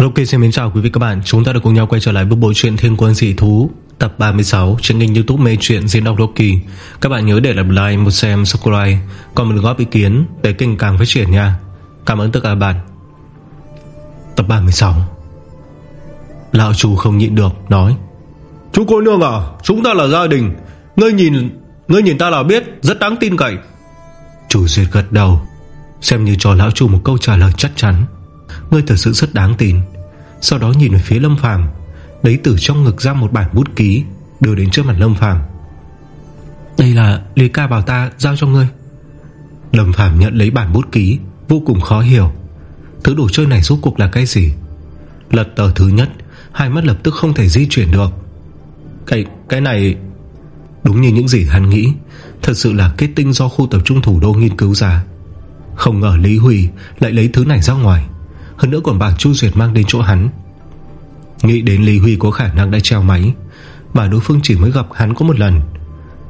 Ok xin mến chào quý vị các bạn. Chúng ta đã cùng nhau quay trở lại với bộ truyện Thiên Quân Dị Thú Tập 36 trên kênh youtube mê truyện diễn đọc Rocky Các bạn nhớ để làm like, một xem, subscribe Còn mình góp ý kiến để kênh càng phát triển nha. Cảm ơn tất cả các bạn. Tập 36 Lão chủ không nhịn được Nói. Chú cô nương à Chúng ta là gia đình. Ngươi nhìn Ngươi nhìn ta là biết Rất đáng tin cậy. Chủ duyệt gật đầu. Xem như cho lão chủ một câu trả lời chắc chắn Ngươi thật sự rất đáng tin. Sau đó nhìn về phía Lâm Phàm Lấy từ trong ngực ra một bản bút ký Đưa đến trước mặt Lâm Phàm. Đây là Lý ca bảo ta giao cho ngươi. Lâm Phàm nhận lấy bản bút ký Vô cùng khó hiểu. Thứ đồ chơi này rốt cuộc là cái gì? Lật tờ thứ nhất Hai mắt lập tức không thể di chuyển được. Cái, cái này Đúng như những gì hắn nghĩ Thật sự là kết tinh do khu tập trung thủ đô nghiên cứu ra. Không ngờ Lý Huy Lại lấy thứ này ra ngoài hơn nữa còn bà Chu Duyệt mang đến chỗ hắn. Nghĩ đến Lý Huy có khả năng đã treo máy, Mà đối phương chỉ mới gặp hắn có một lần.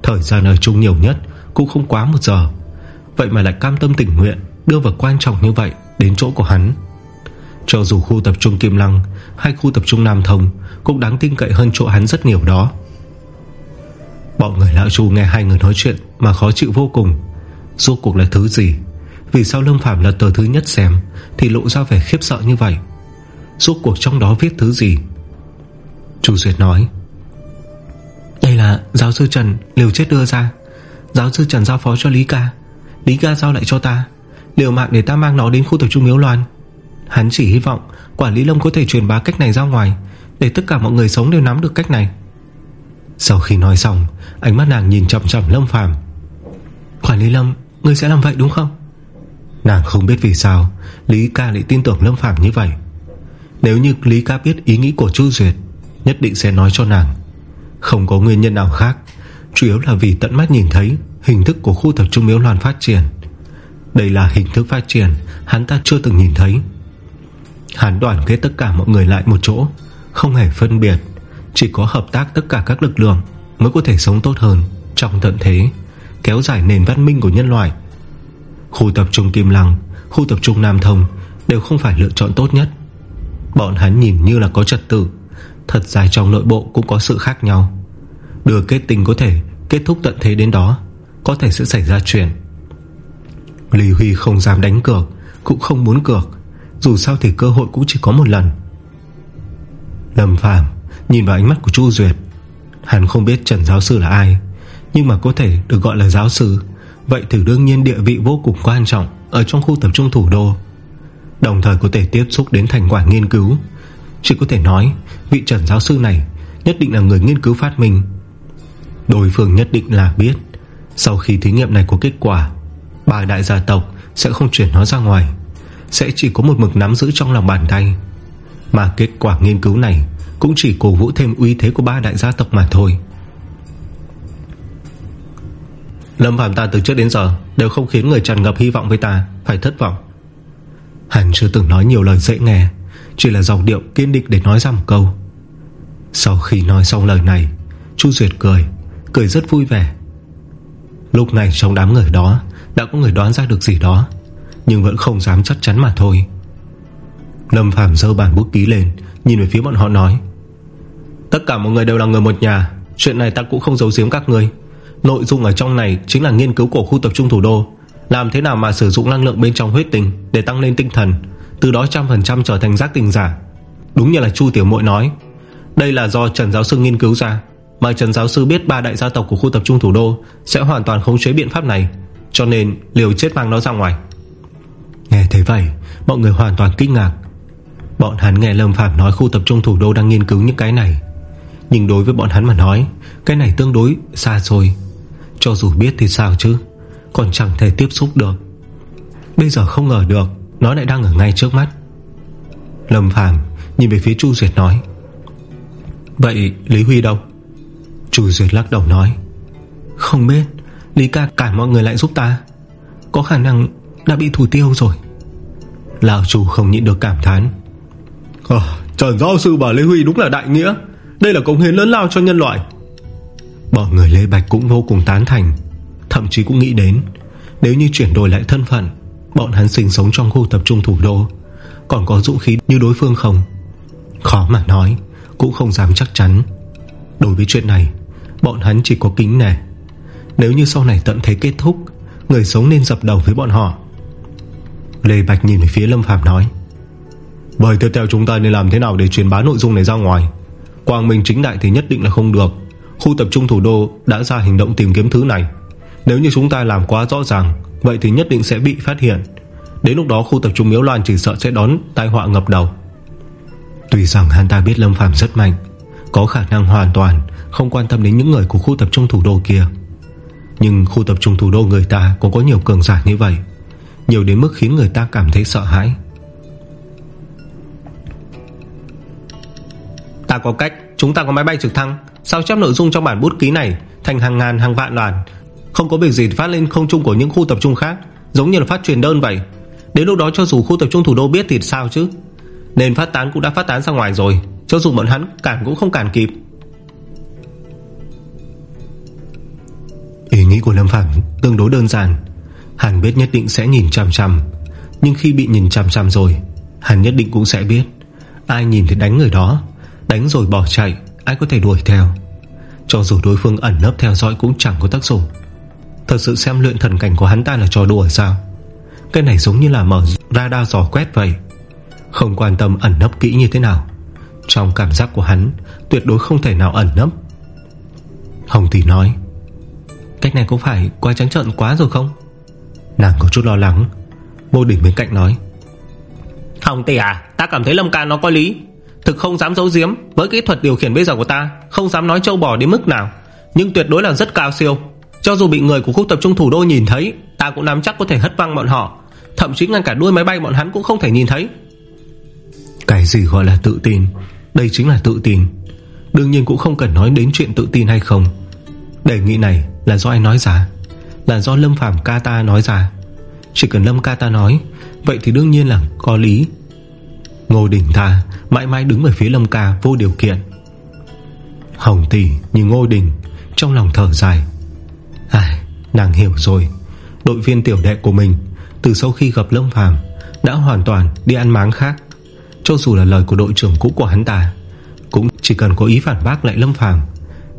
Thời gian ở chung nhiều nhất Cũng không quá một giờ. Vậy mà lại cam tâm tình nguyện Đưa vật quan trọng như vậy đến chỗ của hắn. Cho dù khu tập trung Kim Lăng Hay khu tập trung Nam Thông Cũng đáng tin cậy hơn chỗ hắn rất nhiều đó. Bọn người lão chu nghe hai người nói chuyện Mà khó chịu vô cùng. Rốt cuộc là thứ gì? Vì sao Lâm Phạm lật tờ thứ nhất xem Thì lộ ra vẻ khiếp sợ như vậy? Rốt cuộc trong đó viết thứ gì? Chu Duyệt nói. Đây là giáo sư Trần Liều chết đưa ra. Giáo sư Trần giao phó cho Lý Ca. Lý Ca giao lại cho ta. Liều mạng để ta mang nó đến khu tập trung Miếu Loan. Hắn chỉ hy vọng Quản lý Lâm có thể truyền bá cách này ra ngoài Để tất cả mọi người sống đều nắm được cách này. Sau khi nói xong Ánh mắt nàng nhìn chậm chậm Lâm Phàm. Quản lý Lâm Ngươi sẽ làm vậy đúng không Nàng không biết vì sao, Lý ca lại tin tưởng Lâm Phàm như vậy. Nếu như Lý ca biết ý nghĩ của Chu Duyệt, Nhất định sẽ nói cho nàng. Không có nguyên nhân nào khác, Chủ yếu là vì tận mắt nhìn thấy Hình thức của khu tập trung miếu loan phát triển. Đây là hình thức phát triển Hắn ta chưa từng nhìn thấy. Hắn đoàn kết tất cả mọi người lại một chỗ, Không hề phân biệt, Chỉ có hợp tác tất cả các lực lượng Mới có thể sống tốt hơn Trong tận thế, Kéo dài nền văn minh của nhân loại. Khu tập trung Kim Lăng, Khu tập trung Nam Thông Đều không phải lựa chọn tốt nhất. Bọn hắn nhìn như là có trật tự, Thật ra trong nội bộ cũng có sự khác nhau. Đưa kết tình có thể Kết thúc tận thế đến đó, Có thể sẽ xảy ra chuyện. Lý Huy không dám đánh cược, Cũng không muốn cược, Dù sao thì cơ hội cũng chỉ có một lần. Lâm Phàm Nhìn vào ánh mắt của Chu Duyệt, Hắn không biết Trần Giáo Sư là ai, Nhưng mà có thể được gọi là giáo sư. Vậy thì đương nhiên địa vị vô cùng quan trọng Ở trong khu tập trung thủ đô. Đồng thời có thể tiếp xúc đến thành quả nghiên cứu. Chỉ có thể nói, Vị Trần Giáo Sư này Nhất định là người nghiên cứu phát minh. Đối phương nhất định là biết, Sau khi thí nghiệm này có kết quả Bà đại gia tộc sẽ không chuyển nó ra ngoài, Sẽ chỉ có một mực nắm giữ trong lòng bàn tay. Mà kết quả nghiên cứu này Cũng chỉ cổ vũ thêm uy thế của ba đại gia tộc mà thôi. Lâm Phạm ta từ trước đến giờ Đều không khiến người tràn ngập hy vọng với ta, Phải thất vọng. Hắn chưa từng nói nhiều lời dễ nghe, Chỉ là dòng điệu kiên định để nói ra một câu. Sau khi nói xong lời này, Chu Duyệt cười Cười rất vui vẻ. Lúc này trong đám người đó, Đã có người đoán ra được gì đó, Nhưng vẫn không dám chắc chắn mà thôi. Lâm Phàm dơ bản bút ký lên, Nhìn về phía bọn họ nói, Tất cả mọi người đều là người một nhà, Chuyện này ta cũng không giấu giếm các người Nội dung ở trong này chính là nghiên cứu của khu tập trung thủ đô. Làm thế nào mà sử dụng năng lượng bên trong huyết tình Để tăng lên tinh thần, Từ đó trăm phần trăm trở thành giác tình giả. Đúng như là Chu Tiểu Mội nói, Đây là do Trần Giáo Sư nghiên cứu ra, Mà Trần Giáo Sư biết ba đại gia tộc của khu tập trung thủ đô Sẽ hoàn toàn khống chế biện pháp này, Cho nên liều chết mang nó ra ngoài. Nghe thấy vậy, Mọi người hoàn toàn kinh ngạc. Bọn hắn nghe Lâm Phạm nói khu tập trung thủ đô đang nghiên cứu những cái này. Nhưng đối với bọn hắn mà nói, Cái này tương đối xa xôi. Cho dù biết thì sao chứ? Còn chẳng thể tiếp xúc được. Bây giờ không ngờ được, Nó lại đang ở ngay trước mắt. Lâm Phàm nhìn về phía Chu Duyệt nói, Vậy Lý Huy đâu? Chu Duyệt lắc đầu nói, Không biết, Lý ca cản mọi người lại giúp ta. Có khả năng đã bị thủ tiêu rồi. Lão chủ không nhịn được cảm thán ờ, Trần giáo sư bảo Lê Huy đúng là đại nghĩa. Đây là công hiến lớn lao cho nhân loại. Bọn người Lê Bạch cũng vô cùng tán thành. Thậm chí cũng nghĩ đến, Nếu như chuyển đổi lại thân phận, Bọn hắn sinh sống trong khu tập trung thủ đô, Còn có dũng khí như đối phương không? Khó mà nói, Cũng không dám chắc chắn. Đối với chuyện này, Bọn hắn chỉ có kính nè Nếu như sau này tận thế kết thúc, Người sống nên dập đầu với bọn họ. Lê Bạch nhìn về phía Lâm Phạm nói, Vậy tiếp theo chúng ta nên làm thế nào Để truyền bá nội dung này ra ngoài? Quang Minh chính đại thì nhất định là không được. Khu tập trung thủ đô đã ra hành động tìm kiếm thứ này. Nếu như chúng ta làm quá rõ ràng, Vậy thì nhất định sẽ bị phát hiện. Đến lúc đó, khu tập trung miếu loan chỉ sợ sẽ đón tai họa ngập đầu. Tuy rằng hắn ta biết Lâm Phàm rất mạnh, Có khả năng hoàn toàn Không quan tâm đến những người của khu tập trung thủ đô kia. Nhưng khu tập trung thủ đô người ta Cũng có nhiều cường giả như vậy, Nhiều đến mức khiến người ta cảm thấy sợ hãi. Ta có cách, Chúng ta có máy bay trực thăng. Sao chép nội dung trong bản bút ký này Thành hàng ngàn, hàng vạn đoàn Không có việc gì phát lên không trung của những khu tập trung khác, Giống như là phát truyền đơn vậy. Đến lúc đó cho dù khu tập trung thủ đô biết thì sao chứ? Nên phát tán cũng đã phát tán ra ngoài rồi, Cho dù bọn hắn cản cũng không cản kịp. Ý nghĩ của Lâm Phạm tương đối đơn giản. Hắn biết nhất định sẽ nhìn chằm chằm, Nhưng khi bị nhìn chằm chằm rồi Hắn nhất định cũng sẽ biết. Ai nhìn thì đánh người đó, Đánh rồi bỏ chạy. Ai có thể đuổi theo. Cho dù đối phương ẩn nấp theo dõi cũng chẳng có tác dụng. Thật sự xem luyện thần cảnh của hắn ta là trò đùa sao? Cái này giống như là mở radar giò quét vậy. Không quan tâm ẩn nấp kỹ như thế nào, Trong cảm giác của hắn, Tuyệt đối không thể nào ẩn nấp. Hồng Tỷ nói, Cách này có phải quá trắng trợn quá rồi không? Nàng có chút lo lắng. Vô đỉnh bên cạnh nói, Hồng Tỷ à Ta cảm thấy Lâm Ca nó có lý. Thực không dám giấu giếm Với kỹ thuật điều khiển bây giờ của ta, Không dám nói trâu bò đến mức nào. Nhưng tuyệt đối là rất cao siêu. Cho dù bị người của khu tập trung thủ đô nhìn thấy, Ta cũng nắm chắc có thể hất văng bọn họ. Thậm chí ngăn cả đuôi máy bay bọn hắn cũng không thể nhìn thấy. Cái gì gọi là tự tin? Đây chính là tự tin. Đương nhiên cũng không cần nói đến chuyện tự tin hay không. Đề nghị này là do ai nói ra? Là do Lâm Phàm ca ta nói ra? Chỉ cần Lâm ca ta nói, Vậy thì đương nhiên là có lý. Ngô Đình Tha Mãi mãi đứng về phía Lâm ca vô điều kiện. Hồng tỷ nhìn Ngô Đình Trong lòng thở dài. Ai, Nàng hiểu rồi. Đội viên tiểu đệ của mình Từ sau khi gặp Lâm Phàm Đã hoàn toàn đi ăn máng khác. Cho dù là lời của đội trưởng cũ của hắn ta Cũng chỉ cần có ý phản bác lại Lâm Phàm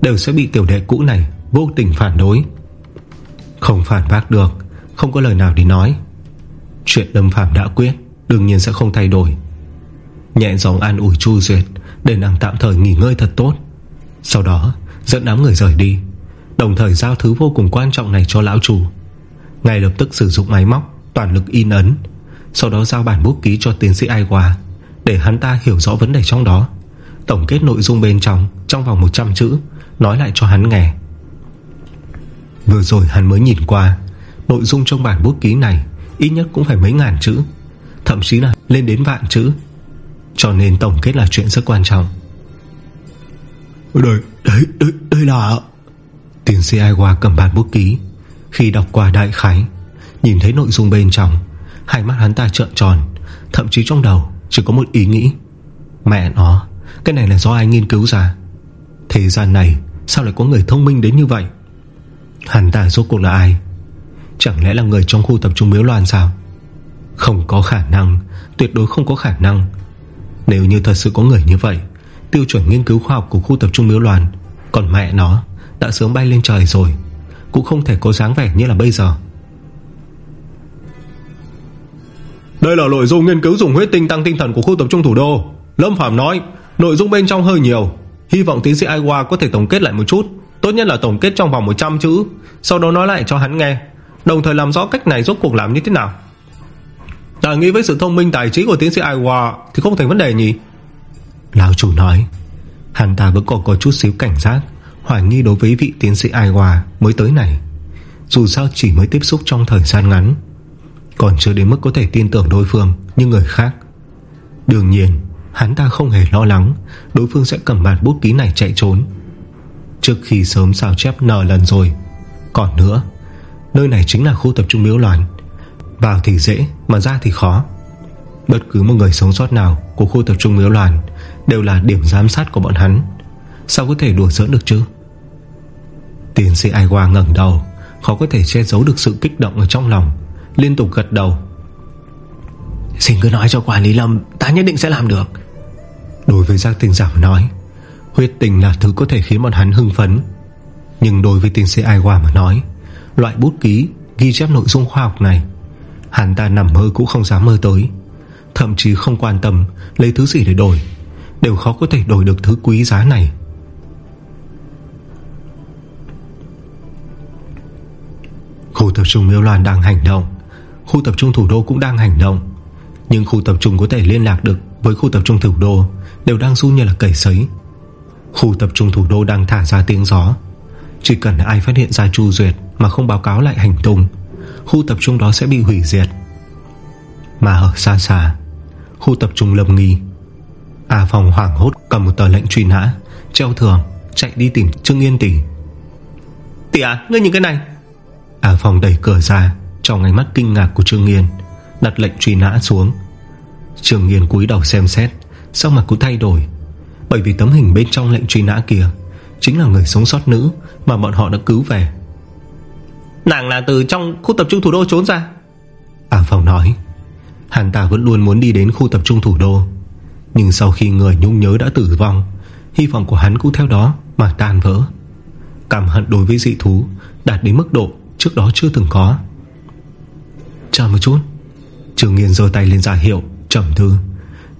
Đều sẽ bị tiểu đệ cũ này Vô tình phản đối. Không phản bác được Không có lời nào để nói. Chuyện Lâm Phàm đã quyết Đương nhiên sẽ không thay đổi. Nhẹ giọng an ủi Chu Duyệt Để nàng tạm thời nghỉ ngơi thật tốt. Sau đó, dẫn đám người rời đi. Đồng thời giao thứ vô cùng quan trọng này cho lão chủ. Ngay lập tức sử dụng máy móc, Toàn lực in ấn. Sau đó giao bản bút ký cho tiến sĩ Ai Hòa Để hắn ta hiểu rõ vấn đề trong đó. Tổng kết nội dung bên trong Trong vòng 100 chữ, Nói lại cho hắn nghe. Vừa rồi hắn mới nhìn qua, Nội dung trong bản bút ký này Ít nhất cũng phải mấy ngàn chữ. Thậm chí là lên đến vạn chữ. Cho nên tổng kết là chuyện rất quan trọng. Đây, đây, đây, đây là Tiến sĩ Ai Hoa cầm bản bút ký. Khi đọc qua đại khái Nhìn thấy nội dung bên trong Hai mắt hắn ta trợn tròn. Thậm chí trong đầu chỉ có một ý nghĩ. Mẹ nó Cái này là do ai nghiên cứu ra? Thế gian này sao lại có người thông minh đến như vậy? Hắn ta rốt cuộc là ai? Chẳng lẽ là người trong khu tập trung miếu loan sao? Không có khả năng Tuyệt đối không có khả năng nếu như thật sự có người như vậy. Tiêu chuẩn nghiên cứu khoa học của khu tập trung miếu loan Còn mẹ nó, Đã sớm bay lên trời rồi. Cũng không thể có dáng vẻ như là bây giờ. Đây là nội dung nghiên cứu dùng huyết tinh tăng tinh thần của khu tập trung thủ đô. Lâm Phạm nói, Nội dung bên trong hơi nhiều. Hy vọng tiến sĩ Ai có thể tổng kết lại một chút. Tốt nhất là tổng kết trong vòng 100 chữ. Sau đó nói lại cho hắn nghe. Đồng thời làm rõ cách này rốt cuộc làm như thế nào. Ta nghĩ với sự thông minh tài trí của tiến sĩ Ai Thì không thành vấn đề nhỉ? Lão chủ nói. Hắn ta vẫn còn có chút xíu cảnh giác, Hoài nghi đối với vị tiến sĩ Ai Mới tới này. Dù sao chỉ mới tiếp xúc trong thời gian ngắn, Còn chưa đến mức có thể tin tưởng đối phương Như người khác. Đương nhiên, Hắn ta không hề lo lắng, Đối phương sẽ cầm bản bút ký này chạy trốn. Trước khi sớm sao chép nở lần rồi, Còn nữa, Nơi này chính là khu tập trung miếu loạn vào thì dễ mà ra thì khó. Bất cứ một người sống sót nào Của khu tập trung miếu loạn Đều là điểm giám sát của bọn hắn. Sao có thể đùa giỡn được chứ? Tiến sĩ Ai Hoa ngẩn đầu Khó có thể che giấu được sự kích động ở trong lòng Liên tục gật đầu. Xin cứ nói cho quản lý Lâm Ta nhất định sẽ làm được. Đối với giác tình giả nói Huyết tình là thứ có thể khiến bọn hắn hưng phấn. Nhưng đối với tiến sĩ Ai Hòa mà nói Loại bút ký Ghi chép nội dung khoa học này Hắn ta nằm mơ cũng không dám mơ tới. Thậm chí không quan tâm Lấy thứ gì để đổi. Đều khó có thể đổi được thứ quý giá này. Khu tập trung miêu loàn đang hành động. Khu tập trung thủ đô cũng đang hành động. Nhưng khu tập trung có thể liên lạc được Với khu tập trung thủ đô Đều đang run như là cầy sấy. Khu tập trung thủ đô đang thả ra tiếng gió. Chỉ cần ai phát hiện ra Chu Duyệt Mà không báo cáo lại hành tung Khu tập trung đó sẽ bị hủy diệt. Mà ở xa xa, Khu tập trung lâm nghi. À phòng hoảng hốt cầm một tờ lệnh truy nã, Treo thường chạy đi tìm Trương Yên Tỷ. Tỷ à ngươi nhìn cái này. À phòng đẩy cửa ra, Trong ánh mắt kinh ngạc của Trương Yên, Đặt lệnh truy nã xuống. Trương Yên cúi đầu xem xét, Sao mặt cũng thay đổi? Bởi vì tấm hình bên trong lệnh truy nã kia Chính là người sống sót nữ Mà bọn họ đã cứu về. Nàng là từ trong khu tập trung thủ đô trốn ra. À phòng nói Hắn ta vẫn luôn muốn đi đến khu tập trung thủ đô. Nhưng sau khi người nhung nhớ đã tử vong Hy vọng của hắn cũng theo đó Mà tan vỡ. Cảm hận đối với dị thú Đạt đến mức độ trước đó chưa từng có. Chờ một chút. Trường Nghiên dơ tay lên ra hiệu Trầm thư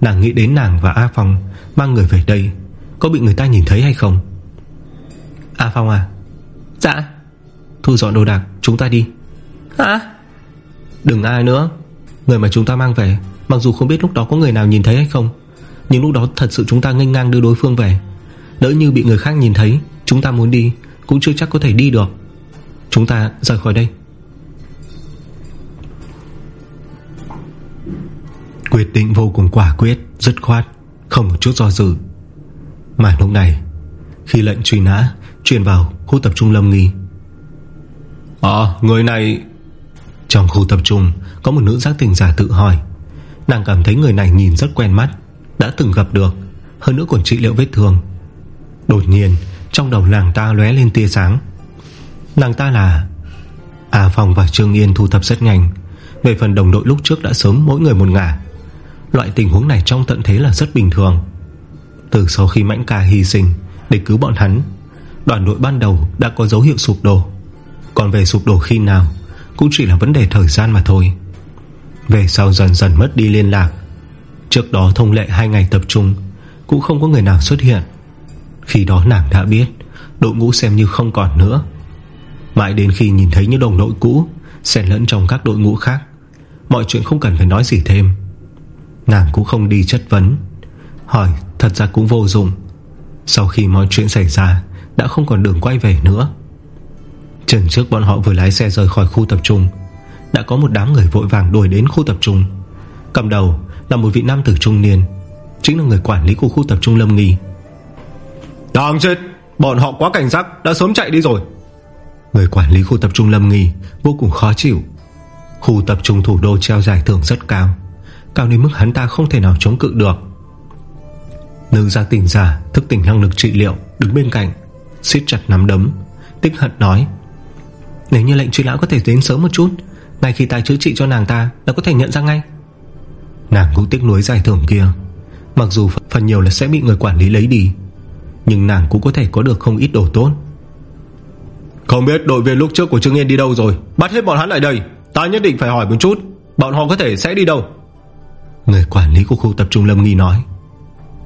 Nàng nghĩ đến nàng và A Phong Mang người về đây Có bị người ta nhìn thấy hay không? A Phong à? Dạ Thu dọn đồ đạc chúng ta đi. Hả? Đừng ai nữa. Người mà chúng ta mang về Mặc dù không biết lúc đó có người nào nhìn thấy hay không Nhưng lúc đó thật sự chúng ta nghênh ngang đưa đối phương về. Đỡ như bị người khác nhìn thấy Chúng ta muốn đi Cũng chưa chắc có thể đi được. Chúng ta rời khỏi đây. Quyết định vô cùng quả quyết Dứt khoát Không một chút do dự. Mà lúc này Khi lệnh truy nã Truyền vào khu tập trung Lâm Nghi Ờ người này Trong khu tập trung, Có một nữ giác tình giả tự hỏi. Nàng cảm thấy người này nhìn rất quen mắt, Đã từng gặp được. Hơn nữa còn trị liệu vết thương. Đột nhiên, Trong đầu nàng ta lóe lên tia sáng. Nàng ta là à Phong và Trương Yên thu thập rất nhanh. Về phần đồng đội lúc trước đã sớm mỗi người một ngả. Loại tình huống này trong tận thế là rất bình thường. Từ sau khi Mãnh Ca hy sinh Để cứu bọn hắn, Đoàn đội ban đầu đã có dấu hiệu sụp đổ. Còn về sụp đổ khi nào Cũng chỉ là vấn đề thời gian mà thôi. Về sau dần dần mất đi liên lạc, Trước đó thông lệ hai ngày tập trung Cũng không có người nào xuất hiện. Khi đó nàng đã biết Đội ngũ xem như không còn nữa. Mãi đến khi nhìn thấy những đồng đội cũ Xen lẫn trong các đội ngũ khác, Mọi chuyện không cần phải nói gì thêm. Nàng cũng không đi chất vấn, Hỏi thật ra cũng vô dụng. Sau khi mọi chuyện xảy ra, Đã không còn đường quay về nữa. Trần trước bọn họ vừa lái xe rời khỏi khu tập trung Đã có một đám người vội vàng đuổi đến khu tập trung. Cầm đầu là một vị nam tử trung niên Chính là người quản lý của khu tập trung Lâm Nghi. Đang chết! Bọn họ quá cảnh giác Đã sớm chạy đi rồi. Người quản lý khu tập trung Lâm Nghi Vô cùng khó chịu. Khu tập trung thủ đô treo giải thưởng rất cao Cao đến mức hắn ta không thể nào chống cự được. Nữ gia tỉnh giả Thức tỉnh năng lực trị liệu Đứng bên cạnh siết chặt nắm đấm Tích hận nói Nếu như lệnh truy lão có thể đến sớm một chút Ngay khi tài chữa trị cho nàng ta Đã có thể nhận ra ngay. Nàng cũng tiếc nuối giải thưởng kia. Mặc dù phần nhiều là sẽ bị người quản lý lấy đi Nhưng nàng cũng có thể có được không ít đồ tốt. Không biết đội viên lúc trước của Trương Yên đi đâu rồi? Bắt hết bọn hắn lại đây. Ta nhất định phải hỏi một chút. Bọn họ có thể sẽ đi đâu? Người quản lý của khu tập trung Lâm Nghi nói.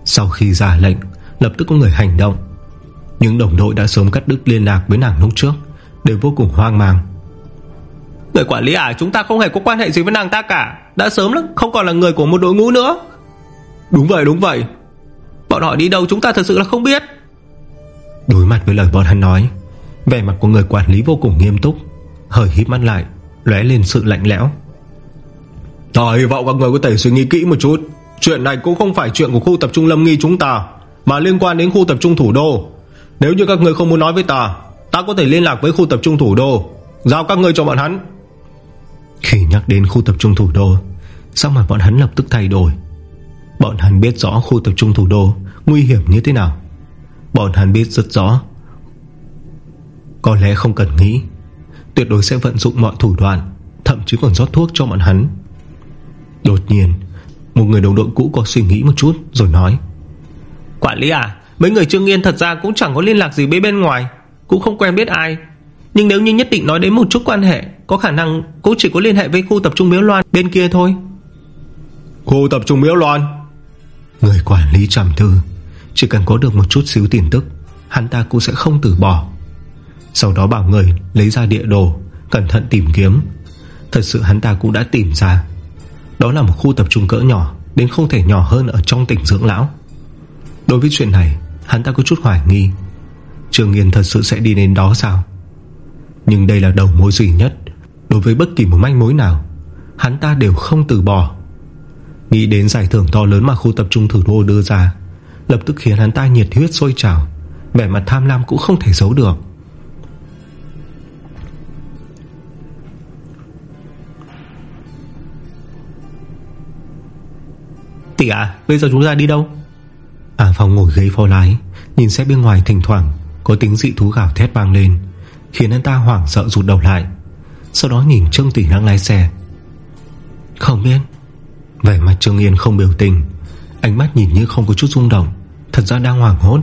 Sau khi ra lệnh Lập tức có người hành động. Những đồng đội đã sớm cắt đứt liên lạc với nàng lúc trước Đều vô cùng hoang mang. Người quản lý à chúng ta không hề có quan hệ gì với nàng ta cả. Đã sớm lắm không còn là người của một đội ngũ nữa. Đúng vậy đúng vậy. Bọn họ đi đâu chúng ta thật sự là không biết. Đối mặt với lời bọn hắn nói Vẻ mặt của người quản lý vô cùng nghiêm túc Hơi híp mắt lại lóe lên sự lạnh lẽo. Ta hy vọng các người có thể suy nghĩ kỹ một chút. Chuyện này cũng không phải chuyện của khu tập trung Lâm Nghi chúng ta Mà liên quan đến khu tập trung thủ đô. Nếu như các người không muốn nói với ta Ta có thể liên lạc với khu tập trung thủ đô. Giao các người cho bọn hắn. Khi nhắc đến khu tập trung thủ đô Sao mà bọn hắn lập tức thay đổi. Bọn hắn biết rõ khu tập trung thủ đô Nguy hiểm như thế nào. Bọn hắn biết rất rõ. Có lẽ không cần nghĩ Tuyệt đối sẽ vận dụng mọi thủ đoạn Thậm chí còn rót thuốc cho bọn hắn. Đột nhiên Một người đồng đội cũ có suy nghĩ một chút Rồi nói. Quản lý à Mấy người Trương Yên thật ra cũng chẳng có liên lạc gì với bên ngoài Cũng không quen biết ai. Nhưng nếu như nhất định nói đến một chút quan hệ Có khả năng cũng chỉ có liên hệ với khu tập trung Miếu Loan Bên kia thôi. Khu tập trung Miếu Loan? Người quản lý trầm thư Chỉ cần có được một chút xíu tin tức Hắn ta cũng sẽ không từ bỏ. Sau đó bảo người lấy ra địa đồ Cẩn thận tìm kiếm. Thật sự hắn ta cũng đã tìm ra. Đó là một khu tập trung cỡ nhỏ Đến không thể nhỏ hơn ở trong tỉnh dưỡng lão. Đối với chuyện này Hắn ta có chút hoài nghi Trường Yên thật sự sẽ đi đến đó sao? Nhưng đây là đầu mối duy nhất. Đối với bất kỳ một manh mối nào, Hắn ta đều không từ bỏ. Nghĩ đến giải thưởng to lớn mà khu tập trung thủ đô đưa ra, Lập tức khiến hắn ta nhiệt huyết sôi trào, Vẻ mặt tham lam cũng không thể giấu được. Tỷ à Bây giờ chúng ta đi đâu? À phòng ngồi ghế phó lái, Nhìn xe bên ngoài thỉnh thoảng. Có tiếng dị thú gào thét vang lên, Khiến anh ta hoảng sợ rụt đầu lại, Sau đó nhìn Trương Tỷ đang lái xe. Không biết. Vẻ mặt Trương Yên không biểu tình, Ánh mắt nhìn như không có chút rung động, Thật ra đang hoảng hốt.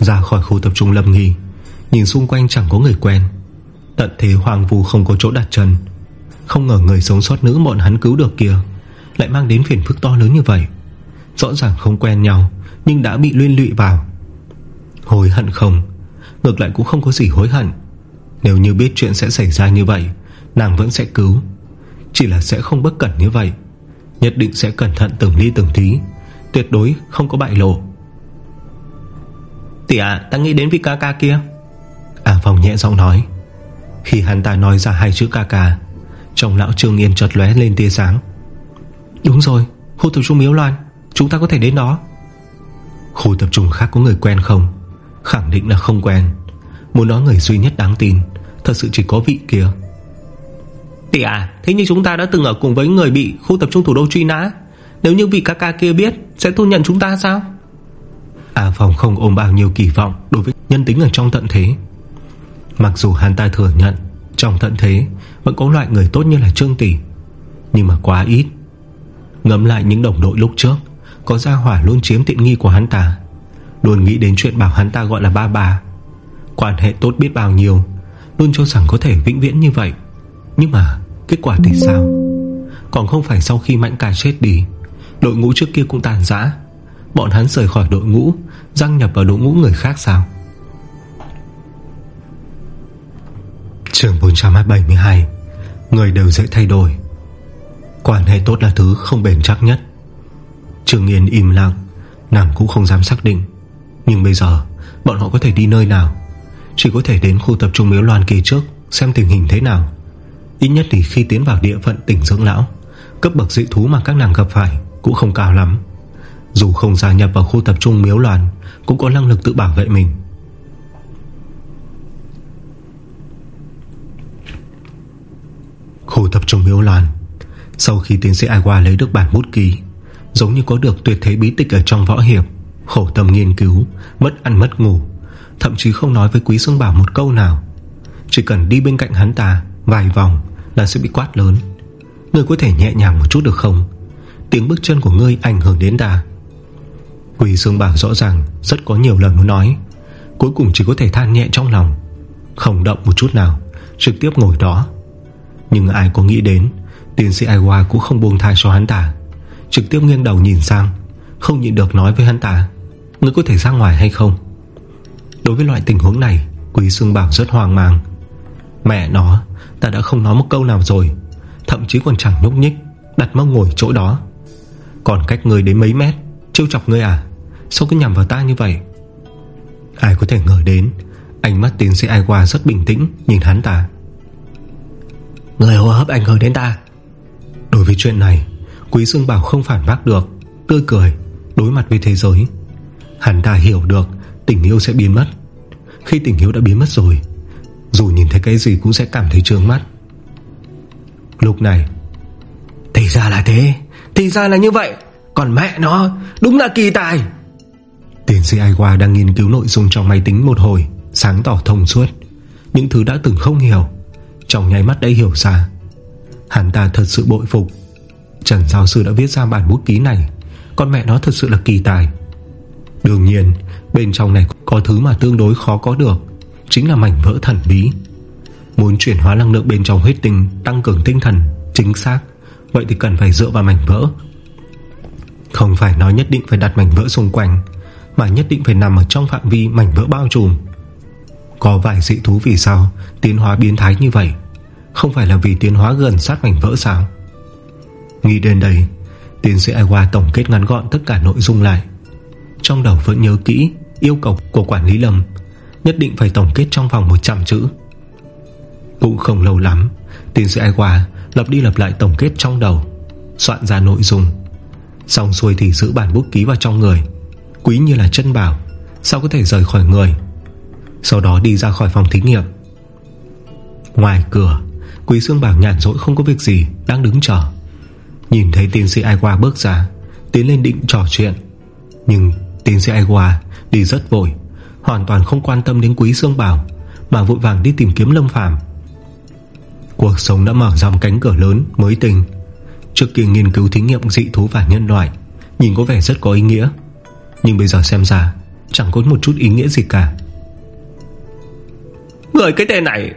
Ra khỏi khu tập trung lâm nghi, Nhìn xung quanh chẳng có người quen. Tận thế hoàng vù không có chỗ đặt chân. Không ngờ người sống sót nữ bọn hắn cứu được kia Lại mang đến phiền phức to lớn như vậy. Rõ ràng không quen nhau, Nhưng đã bị liên lụy vào. Hối hận không? Ngược lại cũng không có gì hối hận. Nếu như biết chuyện sẽ xảy ra như vậy, Nàng vẫn sẽ cứu. Chỉ là sẽ không bất cẩn như vậy. Nhất định sẽ cẩn thận từng ly từng tí. Tuyệt đối không có bại lộ. Tỷ à ta nghĩ đến vị ca ca kia. À phòng nhẹ giọng nói. Khi hắn ta nói ra hai chữ ca ca, Trong lão trương yên chợt lóe lên tia sáng. Đúng rồi, Khu tập trung miếu loan, Chúng ta có thể đến đó. Khu tập trung khác có người quen không? Khẳng định là không quen. Muốn nói người duy nhất đáng tin, Thật sự chỉ có vị kia. Tỷ à Thế nhưng chúng ta đã từng ở cùng với người bị Khu tập trung thủ đô truy nã. Nếu như vị ca ca kia biết, Sẽ thu nhận chúng ta sao? À phòng không ôm bao nhiêu kỳ vọng Đối với nhân tính ở trong tận thế. Mặc dù hắn ta thừa nhận, Trong tận thế, Vẫn có loại người tốt như là Trương Tỷ Nhưng mà quá ít. Ngấm lại những đồng đội lúc trước, Có gia hỏa luôn chiếm tiện nghi của hắn ta. Luôn nghĩ đến chuyện bảo hắn ta gọi là ba bà. Quan hệ tốt biết bao nhiêu Luôn cho rằng có thể vĩnh viễn như vậy. Nhưng mà, kết quả thì sao? Còn không phải sau khi mạnh cài chết đi, Đội ngũ trước kia cũng tàn giã Bọn hắn rời khỏi đội ngũ Răng nhập vào đội ngũ người khác sao? Trường 472 Người đều dễ thay đổi. Quan hệ tốt là thứ không bền chắc nhất. Trường Yên im lặng, Nàng cũng không dám xác định. Nhưng bây giờ, bọn họ có thể đi nơi nào? Chỉ có thể đến khu tập trung miếu loan kỳ trước, Xem tình hình thế nào. Ít nhất thì khi tiến vào địa phận tỉnh dưỡng lão, Cấp bậc dị thú mà các nàng gặp phải Cũng không cao lắm. Dù không gia nhập vào khu tập trung miếu loan, Cũng có năng lực tự bảo vệ mình. Khu tập trung miếu loan, Sau khi tiến sĩ Ai Qua lấy được bản bút ký, Giống như có được tuyệt thế bí tịch ở trong võ hiệp Khổ tâm nghiên cứu, Mất ăn mất ngủ, Thậm chí không nói với Quý Sương Bảo một câu nào. Chỉ cần đi bên cạnh hắn ta Vài vòng là sẽ bị quát lớn. Ngươi có thể nhẹ nhàng một chút được không? Tiếng bước chân của ngươi ảnh hưởng đến ta. Quý Sương Bảo rõ ràng Rất có nhiều lời muốn nói, Cuối cùng chỉ có thể than nhẹ trong lòng, Không động một chút nào, Trực tiếp ngồi đó. Nhưng ai có nghĩ đến, Tiến sĩ Ai Hoa cũng không buông thai cho hắn ta, Trực tiếp nghiêng đầu nhìn sang, Không nhịn được nói với hắn ta. Ngươi có thể ra ngoài hay không? Đối với loại tình huống này, Quý Sương Bảo rất hoang mang. Mẹ nó, Ta đã không nói một câu nào rồi. Thậm chí còn chẳng nhúc nhích, Đặt mông ngồi chỗ đó. Còn cách người đến mấy mét, Trêu chọc ngươi à? Sao cứ nhằm vào ta như vậy? Ai có thể ngờ đến, Ánh mắt tiến sĩ ai qua rất bình tĩnh, Nhìn hắn ta. Người hô hấp ảnh hưởng đến ta. Đối với chuyện này, Quý Dương Bảo không phản bác được, Tươi cười, Đối mặt với thế giới. Hắn ta hiểu được Tình yêu sẽ biến mất. Khi tình yêu đã biến mất rồi, Dù nhìn thấy cái gì cũng sẽ cảm thấy trướng mắt. Lúc này, Thì ra là thế, Thì ra là như vậy. Còn mẹ nó, Đúng là kỳ tài. Tiến sĩ Ai Qua đang nghiên cứu nội dung trong máy tính một hồi, Sáng tỏ thông suốt. Những thứ đã từng không hiểu, Trong nháy mắt đã hiểu ra. Hắn ta thật sự bội phục. Trần giáo sư đã viết ra bản bút ký này. Con mẹ nó thật sự là kỳ tài. Đương nhiên, Bên trong này có thứ mà tương đối khó có được, Chính là mảnh vỡ thần bí. Muốn chuyển hóa năng lượng bên trong huyết tinh, Tăng cường tinh thần, Chính xác, Vậy thì cần phải dựa vào mảnh vỡ. Không phải nói nhất định phải đặt mảnh vỡ xung quanh, Mà nhất định phải nằm ở trong phạm vi mảnh vỡ bao trùm. Có vài dị thú vì sao Tiến hóa biến thái như vậy? Không phải là vì tiến hóa gần sát mảnh vỡ sao? Nghĩ đến đây, Tiến sĩ Aiwa tổng kết ngắn gọn tất cả nội dung lại. Trong đầu vẫn nhớ kỹ Yêu cầu của quản lý lâm Nhất định phải tổng kết trong vòng 100 chữ Cũng không lâu lắm, Tiến sĩ Ai Hòa lập đi lập lại tổng kết trong đầu, Soạn ra nội dung. Xong xuôi thì giữ bản bút ký vào trong người. Quý như là chân bảo, Sao có thể rời khỏi người? Sau đó đi ra khỏi phòng thí nghiệm. Ngoài cửa, Quý xương bảo nhàn rỗi không có việc gì, Đang đứng chờ. Nhìn thấy tiến sĩ Ai Qua bước ra, Tiến lên định trò chuyện. Nhưng tiến sĩ Ai Qua đi rất vội. Hoàn toàn không quan tâm đến quý xương bảo Mà vội vàng đi tìm kiếm Lâm Phàm. Cuộc sống đã mở ra một cánh cửa lớn Mới tình Trước kia nghiên cứu thí nghiệm dị thú và nhân loại Nhìn có vẻ rất có ý nghĩa. Nhưng bây giờ xem ra Chẳng có một chút ý nghĩa gì cả. Người cái tên này!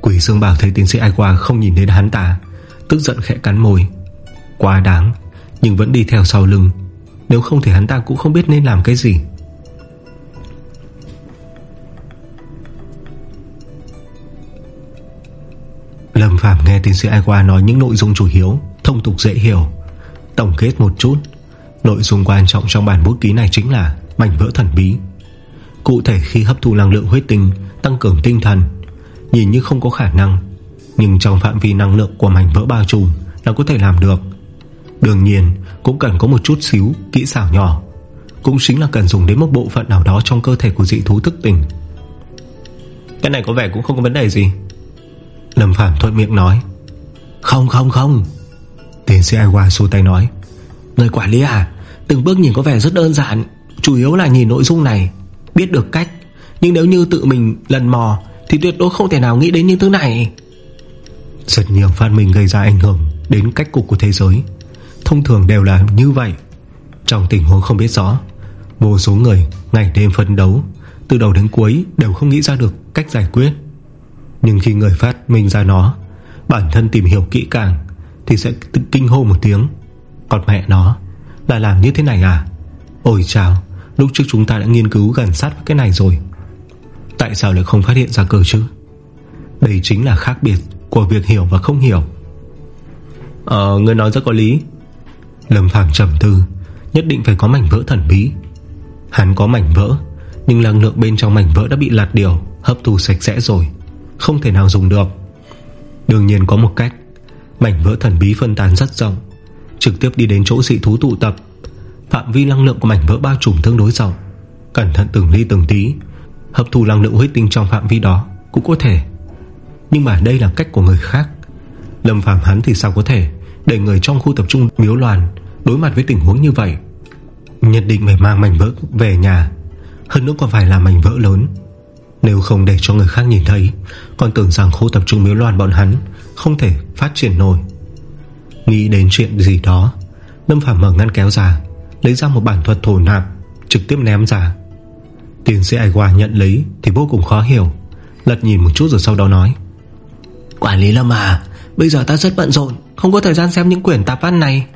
Quỷ Dương Bảo thấy tiến sĩ Ai Qua không nhìn đến hắn ta Tức giận khẽ cắn môi. Quá đáng Nhưng vẫn đi theo sau lưng nếu không thì hắn ta cũng không biết nên làm cái gì. Lâm Phạm nghe tiến sĩ Ai Qua nói những nội dung chủ yếu, Thông tục dễ hiểu, Tổng kết một chút. Nội dung quan trọng trong bản bút ký này chính là Mảnh vỡ thần bí. Cụ thể khi hấp thụ năng lượng huyết tinh, Tăng cường tinh thần, Nhìn như không có khả năng, Nhưng trong phạm vi năng lượng của mảnh vỡ bao trùm Là có thể làm được. Đương nhiên, cũng cần có một chút xíu Kỹ xảo nhỏ. Cũng chính là cần dùng đến một bộ phận nào đó Trong cơ thể của dị thú thức tỉnh. Cái này có vẻ cũng không có vấn đề gì. Lâm Phàm thuận miệng nói. Không không không. Tiến sĩ Aiwa xô tay nói. Người quản lý à Từng bước nhìn có vẻ rất đơn giản. Chủ yếu là nhìn nội dung này, Biết được cách. Nhưng nếu như tự mình lần mò, Thì tuyệt đối không thể nào nghĩ đến những thứ này. Rất nhiều phát minh gây ra ảnh hưởng Đến cách cục của thế giới. Thông thường đều là như vậy. Trong tình huống không biết rõ, Vô số người ngày đêm phấn đấu, Từ đầu đến cuối đều không nghĩ ra được cách giải quyết. Nhưng khi người phát minh ra nó, Bản thân tìm hiểu kỹ càng Thì sẽ tự kinh hô một tiếng. Còn mẹ nó Là làm như thế này à? Ôi chào, Lúc trước chúng ta đã nghiên cứu gần sát với cái này rồi. Tại sao lại không phát hiện ra cơ chứ? Đây chính là khác biệt Của việc hiểu và không hiểu. Ờ người nói rất có lý. Lâm Phàm trầm tư, Nhất định phải có mảnh vỡ thần bí. Hắn có mảnh vỡ, Nhưng năng lượng bên trong mảnh vỡ đã bị lạt điều, Hấp thu sạch sẽ rồi, Không thể nào dùng được. Đương nhiên có một cách, Mảnh vỡ thần bí phân tán rất rộng, Trực tiếp đi đến chỗ dị thú tụ tập. Phạm vi năng lượng của mảnh vỡ bao trùm tương đối rộng, Cẩn thận từng ly từng tí, Hấp thu năng lượng huyết tinh trong phạm vi đó Cũng có thể. Nhưng mà đây là cách của người khác. Lâm Phàm hắn thì sao có thể? Để người trong khu tập trung miếu loàn Đối mặt với tình huống như vậy. Nhất định phải mang mảnh vỡ về nhà, Hơn nữa còn phải là mảnh vỡ lớn. Nếu không để cho người khác nhìn thấy, Còn tưởng rằng khu tập trung miếu loàn bọn hắn Không thể phát triển nổi. Nghĩ đến chuyện gì đó, Lâm Phạm mở ngăn kéo ra, Lấy ra một bản thuật thổ nạp, Trực tiếp ném ra. Tiến sĩ Ai Qua nhận lấy Thì vô cùng khó hiểu, Lật nhìn một chút rồi sau đó nói, Quản lý Lâm à Bây giờ ta rất bận rộn Không có thời gian xem những quyển tạp văn này.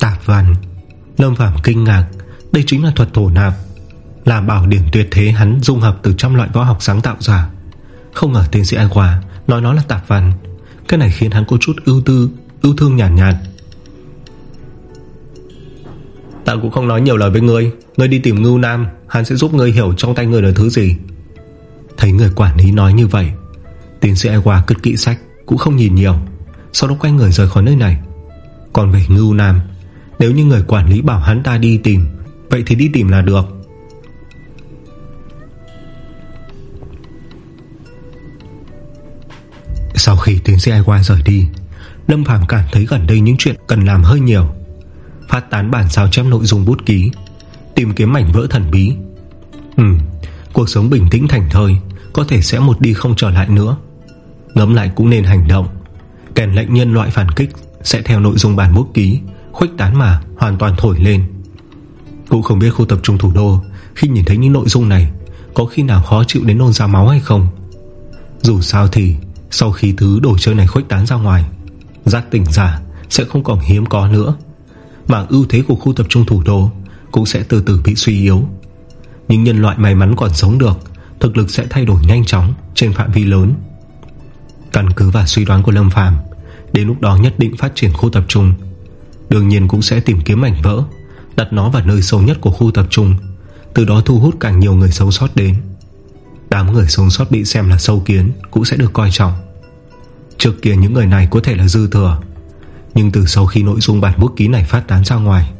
Tạp văn Lâm Phạm kinh ngạc Đây chính là thuật thổ nạp Là bảo điểm tuyệt thế hắn dung hợp từ trăm loại võ học sáng tạo giả Không ngờ tiến sĩ Ai Qua Nói nó là tạp văn Cái này khiến hắn có chút ưu tư Ưu thương nhàn nhạt, nhạt. Ta cũng không nói nhiều lời với ngươi Ngươi đi tìm ngưu nam Hắn sẽ giúp ngươi hiểu trong tay ngươi là thứ gì. Thấy người quản lý nói như vậy, Tiến sĩ Ewa cất kỹ sách, Cũng không nhìn nhiều, Sau đó quay người rời khỏi nơi này. Còn về ngưu nam, Nếu như người quản lý bảo hắn ta đi tìm, Vậy thì đi tìm là được. Sau khi tiến sĩ Aiwa rời đi, Lâm Phàm cảm thấy gần đây những chuyện cần làm hơi nhiều. Phát tán bản sao chép nội dung bút ký, Tìm kiếm mảnh vỡ thần bí. Ừ Cuộc sống bình tĩnh thành thơi. Có thể sẽ một đi không trở lại nữa. Ngấm lại cũng nên hành động. Kèn lệnh nhân loại phản kích Sẽ theo nội dung bản bút ký, Khuếch tán mà hoàn toàn thổi lên. Cũng không biết khu tập trung thủ đô, Khi nhìn thấy những nội dung này, Có khi nào khó chịu đến nôn ra máu hay không? Dù sao thì, Sau khi thứ đồ chơi này khuếch tán ra ngoài, Giác tỉnh giả Sẽ không còn hiếm có nữa. Mà ưu thế của khu tập trung thủ đô Cũng sẽ từ từ bị suy yếu. Những nhân loại may mắn còn sống được Thực lực sẽ thay đổi nhanh chóng Trên phạm vi lớn. Căn cứ và suy đoán của Lâm Phàm, Đến lúc đó nhất định phát triển khu tập trung. Đương nhiên cũng sẽ tìm kiếm mảnh vỡ, Đặt nó vào nơi sâu nhất của khu tập trung, Từ đó thu hút càng nhiều người sống sót đến. Đám người sống sót bị xem là sâu kiến Cũng sẽ được coi trọng. Trước kia những người này có thể là dư thừa, Nhưng từ sau khi nội dung bản bút ký này phát tán ra ngoài,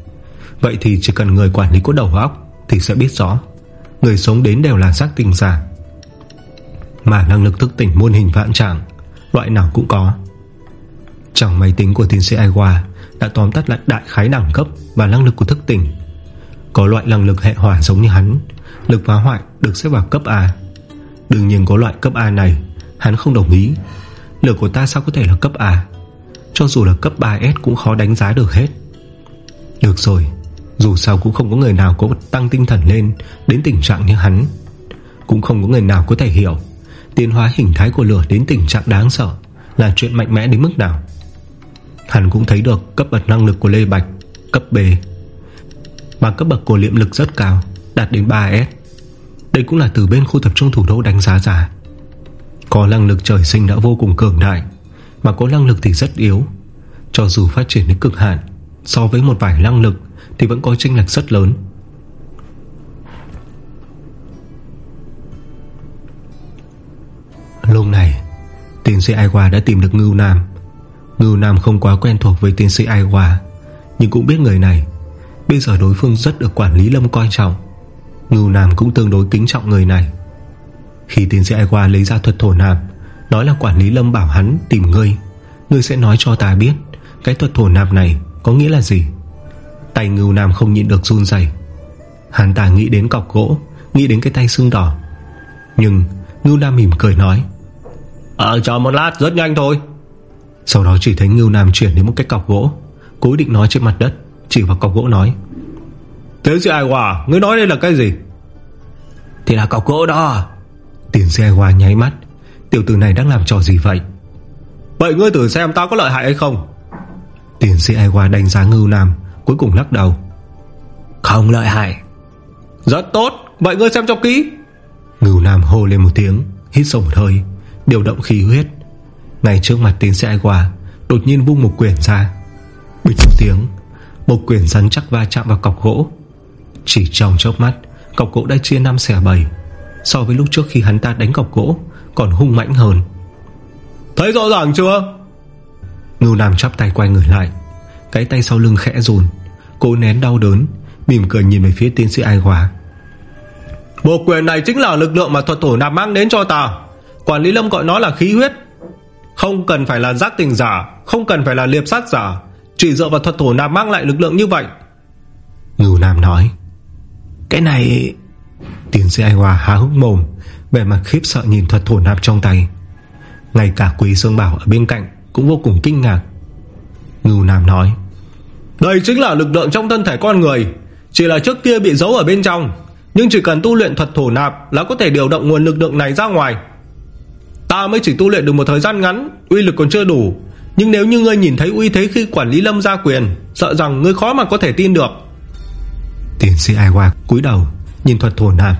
Vậy thì chỉ cần người quản lý có đầu óc Thì sẽ biết rõ. Người sống đến đều là xác tình giả. Mà năng lực thức tỉnh muôn hình vạn trạng, Loại nào cũng có. Trong máy tính của tiến sĩ Aiwa Đã tóm tắt lại đại khái đẳng cấp Và năng lực của thức tỉnh. Có loại năng lực hệ hỏa giống như hắn, Lực phá hoại được xếp vào cấp A. Đương nhiên có loại cấp A này, Hắn không đồng ý. Lửa của ta sao có thể là cấp A? Cho dù là cấp 3S cũng khó đánh giá được hết. Được rồi dù sao cũng không có người nào có tăng tinh thần lên Đến tình trạng như hắn. Cũng không có người nào có thể hiểu Tiến hóa hình thái của lửa đến tình trạng đáng sợ Là chuyện mạnh mẽ đến mức nào. Hắn cũng thấy được cấp bậc năng lực của Lê Bạch, Cấp B, Và cấp bậc của liệm lực rất cao, Đạt đến 3S Đây cũng là từ bên khu tập trung thủ đô đánh giá giả. Có năng lực trời sinh đã vô cùng cường đại, Mà có năng lực thì rất yếu, Cho dù phát triển đến cực hạn, So với một vài năng lực thì vẫn có chênh lệch rất lớn. Lúc này Tiến sĩ Aiwa đã tìm được Ngưu Nam. Ngưu Nam không quá quen thuộc với tiến sĩ Aiwa, Nhưng cũng biết người này. Bây giờ đối phương rất được quản lý Lâm coi trọng. Ngưu Nam cũng tương đối kính trọng người này. Khi tiến sĩ Aiwa lấy ra thuật thổ nạp Nói là quản lý Lâm bảo hắn tìm ngươi Ngươi sẽ nói cho ta biết Cái thuật thổ nạp này có nghĩa là gì. Tay Ngưu Nam không nhịn được run dày Hắn ta nghĩ đến cọc gỗ Nghĩ đến cái tay xương đỏ. Nhưng Ngưu Nam mỉm cười nói Ờ chờ một lát rất nhanh thôi. Sau đó chỉ thấy Ngưu Nam chuyển đến một cái cọc gỗ Cố định nói trên mặt đất Chỉ vào cọc gỗ nói Thế sĩ ai hòa Ngươi nói đây là cái gì? Thì là cọc gỗ đó. Tiền xe hòa nháy mắt Tiểu tử này đang làm trò gì vậy? Vậy ngươi thử xem ta có lợi hại hay không? Tiền sĩ ai hòa đánh giá Ngưu Nam Cuối cùng lắc đầu. Không lợi hại. Rất tốt Vậy ngươi xem cho kỹ. Ngưu Nam hô lên một tiếng Hít sâu một hơi Điều động khí huyết. Ngay trước mặt tiến sĩ ai qua Đột nhiên vung một quyển ra. Bịch một tiếng Một quyển rắn chắc va chạm vào cọc gỗ. Chỉ trong chốc mắt Cọc gỗ đã chia 5 xẻ 7 So với lúc trước khi hắn ta đánh cọc gỗ Còn hung mãnh hơn. Thấy rõ ràng chưa? Ngưu Nam chắp tay quay người lại Cái tay sau lưng khẽ run Cô nén đau đớn Mỉm cười nhìn về phía tiến sĩ ai hòa Bộ quyền này chính là lực lượng mà thuật thổ nạp mang đến cho ta. Quản lý lâm gọi nó là khí huyết. Không cần phải là giác tình giả Không cần phải là liệp sát giả. Chỉ dựa vào thuật thổ nạp mang lại lực lượng như vậy. Ngưu Nam nói Cái này Tiến sĩ Ai Hòa há hốc mồm Về mặt khiếp sợ nhìn thuật thổ nạp trong tay. Ngay cả quý Sương Bảo ở bên cạnh Cũng vô cùng kinh ngạc. Ngưu Nam nói đây chính là lực lượng trong thân thể con người. Chỉ là trước kia bị giấu ở bên trong, Nhưng chỉ cần tu luyện thuật thổ nạp Là có thể điều động nguồn lực lượng này ra ngoài. Ta mới chỉ tu luyện được một thời gian ngắn, Uy lực còn chưa đủ. Nhưng nếu như ngươi nhìn thấy uy thế khi quản lý lâm gia quyền, Sợ rằng ngươi khó mà có thể tin được. Tiến sĩ Ai Hoa cúi đầu, Nhìn thuật thổ nạp.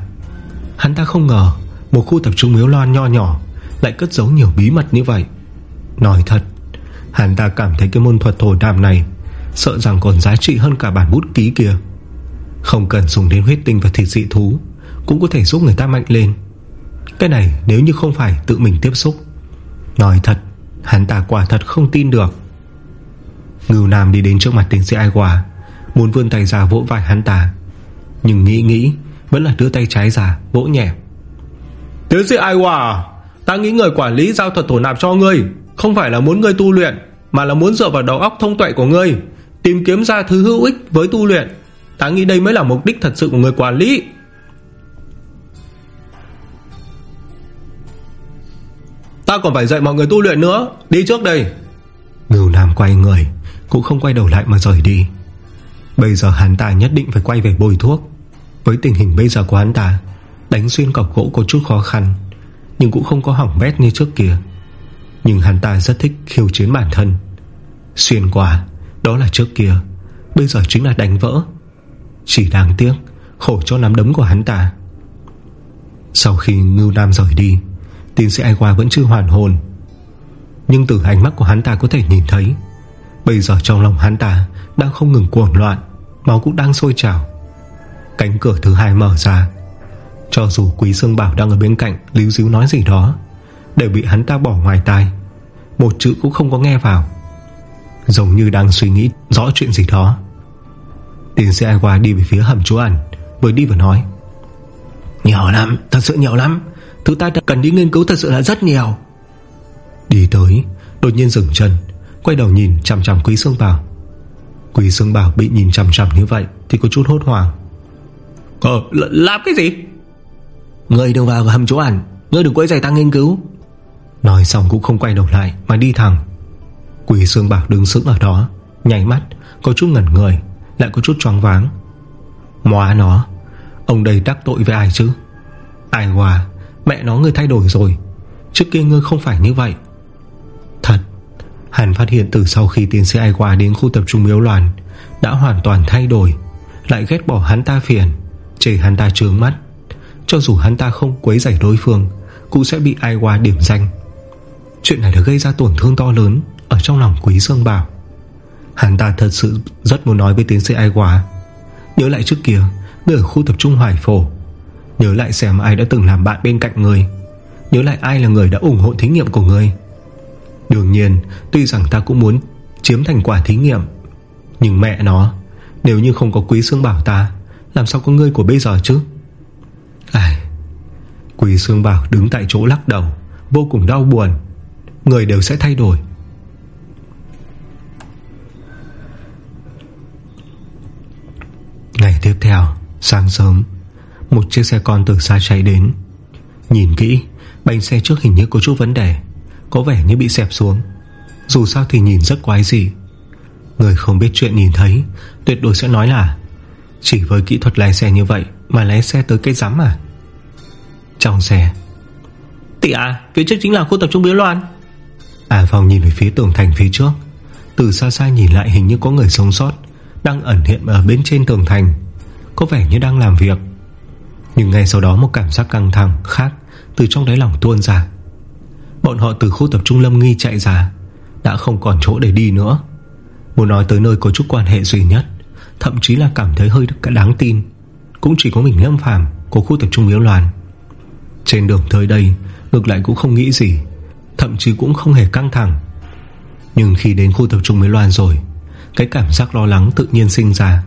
Hắn ta không ngờ, Một khu tập trung miếu loan nho nhỏ Lại cất giấu nhiều bí mật như vậy. Nói thật, Hắn ta cảm thấy cái môn thuật thổ nạp này Sợ rằng còn giá trị hơn cả bản bút ký kia. Không cần dùng đến huyết tinh và thịt dị thú, Cũng có thể giúp người ta mạnh lên. Cái này nếu như không phải tự mình tiếp xúc. Nói thật, Hắn ta quả thật không tin được. Ngưu Nam đi đến trước mặt tiến sĩ Ai Hòa Muốn vươn tay ra vỗ vai hắn ta. Nhưng nghĩ nghĩ, Vẫn là đưa tay trái ra, vỗ nhẹ. Tiến sĩ Ai Hòa Ta nghĩ người quản lý giao thuật thổ nạp cho ngươi Không phải là muốn ngươi tu luyện, Mà là muốn dựa vào đầu óc thông tuệ của ngươi. Tìm kiếm ra thứ hữu ích với tu luyện. Ta nghĩ đây mới là mục đích thật sự của người quản lý. Ta còn phải dạy mọi người tu luyện nữa. Đi trước đây. Ngưu Nam quay người, Cũng không quay đầu lại mà rời đi. Bây giờ hắn ta nhất định phải quay về bồi thuốc. Với tình hình bây giờ của hắn ta, Đánh xuyên cọc gỗ có chút khó khăn, Nhưng cũng không có hỏng bét như trước kia. Nhưng hắn ta rất thích khiêu chiến bản thân. Xuyên qua đó là trước kia, Bây giờ chính là đánh vỡ. Chỉ đáng tiếc, Khổ cho nắm đấm của hắn ta. Sau khi Ngưu Nam rời đi, Tiến sĩ Ai Qua vẫn chưa hoàn hồn. Nhưng từ ánh mắt của hắn ta có thể nhìn thấy, Bây giờ trong lòng hắn ta Đang không ngừng cuồng loạn, Máu cũng đang sôi trào. Cánh cửa thứ hai mở ra. Cho dù Quý Sương Bảo đang ở bên cạnh Líu díu nói gì đó, Đều bị hắn ta bỏ ngoài tai. Một chữ cũng không có nghe vào. Giống như đang suy nghĩ rõ chuyện gì đó. Tiến sĩ Ai Qua đi về phía hầm chú ẩn Vừa đi vừa nói. Nhiều lắm, thật sự nhiều lắm. Thứ ta cần đi nghiên cứu thật sự là rất nhiều. Đi tới Đột nhiên dừng chân Quay đầu nhìn chằm chằm Quý Sương Bảo. Quý Sương Bảo bị nhìn chằm chằm như vậy Thì có chút hốt hoảng. Ờ làm cái gì? Ngươi đừng vào hầm chỗ ẩn Ngươi đừng quấy giày ta nghiên cứu. Nói xong cũng không quay đầu lại mà đi thẳng Quỷ Sương Bảo đứng sững ở đó Nhảy mắt, Có chút ngẩn người, Lại có chút choáng váng. Móa nó, Ông đây đắc tội với ai chứ? Ai hòa, Mẹ nó người thay đổi rồi, Trước kia ngươi không phải như vậy. Thật Hắn phát hiện từ sau khi tiến sĩ Ai Hòa đến khu tập trung miếu loạn, Đã hoàn toàn thay đổi, Lại ghét bỏ hắn ta phiền, Chê hắn ta trướng mắt. Cho dù hắn ta không quấy rầy đối phương, Cũng sẽ bị Ai Hòa điểm danh. Chuyện này đã gây ra tổn thương to lớn. Ở trong lòng Quý Dương Bảo, Hắn ta thật sự rất muốn nói với tiến sĩ Ai quá. Nhớ lại trước kia, Người ở khu tập trung Hoài Phổ, Nhớ lại xem ai đã từng làm bạn bên cạnh người, Nhớ lại ai là người đã ủng hộ thí nghiệm của người. Đương nhiên, Tuy rằng ta cũng muốn chiếm thành quả thí nghiệm, Nhưng mẹ nó, Nếu như không có quý xương bảo ta, Làm sao có ngươi của bây giờ chứ? Ai, Quý xương bảo đứng tại chỗ lắc đầu, Vô cùng đau buồn. Người đều sẽ thay đổi. Ngày tiếp theo, Sáng sớm, Một chiếc xe con từ xa chạy đến. Nhìn kỹ, Bánh xe trước hình như có chút vấn đề, Có vẻ như bị xẹp xuống. Dù sao thì nhìn rất quái gì Người không biết chuyện nhìn thấy, Tuyệt đối sẽ nói là, Chỉ với kỹ thuật lái xe như vậy Mà lái xe tới cái rắm à? Trong xe, Tị à phía trước chính là khu tập trung Biếu Loan. À Phong nhìn về phía tường thành phía trước. Từ xa xa nhìn lại hình như có người sống sót. Đang ẩn hiện ở bên trên tường thành. Có vẻ như đang làm việc. Nhưng ngay sau đó một cảm giác căng thẳng khác Từ trong đáy lòng tuôn ra. Bọn họ từ khu tập trung Lâm Nghi chạy ra, Đã không còn chỗ để đi nữa. Muốn nói tới nơi có chút quan hệ duy nhất, Thậm chí là cảm thấy hơi đáng tin, Cũng chỉ có mình Lâm Phàm Của khu tập trung Miếu Loan. Trên đường tới đây, Ngược lại cũng không nghĩ gì, Thậm chí cũng không hề căng thẳng. Nhưng khi đến khu tập trung Miếu Loan rồi cái cảm giác lo lắng tự nhiên sinh ra.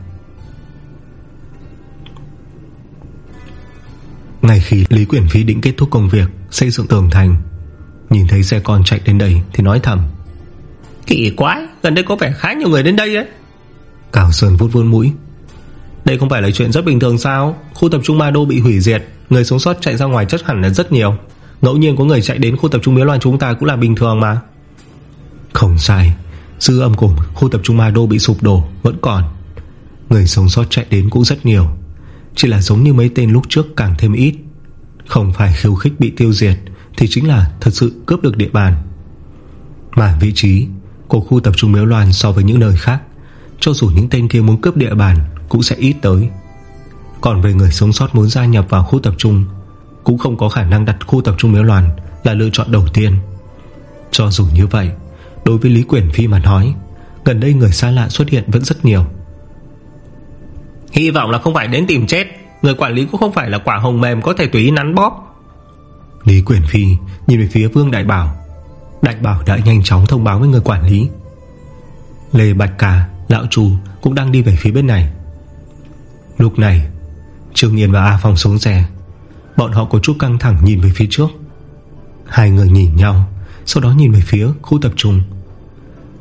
Ngay khi Lý Quyển Phi định kết thúc công việc Xây dựng tường thành Nhìn thấy xe con chạy đến đây Thì nói thầm. Kỳ quái Gần đây có vẻ khá nhiều người đến đây đấy Cao Sơn vút vút mũi. Đây không phải là chuyện rất bình thường sao? Khu tập trung Ma Đô bị hủy diệt Người sống sót chạy ra ngoài chất hẳn là rất nhiều. Ngẫu nhiên có người chạy đến khu tập trung Miếu Loan chúng ta cũng là bình thường mà. Không sai Dư âm của khu tập trung Ma Đô bị sụp đổ, Vẫn còn. Người sống sót chạy đến cũng rất nhiều, Chỉ là giống như mấy tên lúc trước càng thêm ít. Không phải khiêu khích bị tiêu diệt Thì chính là thật sự cướp được địa bàn. Mà vị trí Của khu tập trung Miếu Loan so với những nơi khác, Cho dù những tên kia muốn cướp địa bàn Cũng sẽ ít tới. Còn về người sống sót muốn gia nhập vào khu tập trung, Cũng không có khả năng đặt khu tập trung Miếu Loan Là lựa chọn đầu tiên. Cho dù như vậy Đối với Lý Quyển Phi mà nói Gần đây người xa lạ xuất hiện vẫn rất nhiều. Hy vọng là không phải đến tìm chết. Người quản lý cũng không phải là quả hồng mềm Có thể tùy ý nắn bóp. Lý Quyển Phi nhìn về phía Vương Đại Bảo. Đại Bảo đã nhanh chóng thông báo với người quản lý. Lê Bạch Cà Lão Trù cũng đang đi về phía bên này. Lúc này Trương Nhiên và A Phong xuống xe. Bọn họ có chút căng thẳng nhìn về phía trước. Hai người nhìn nhau Sau đó nhìn về phía khu tập trung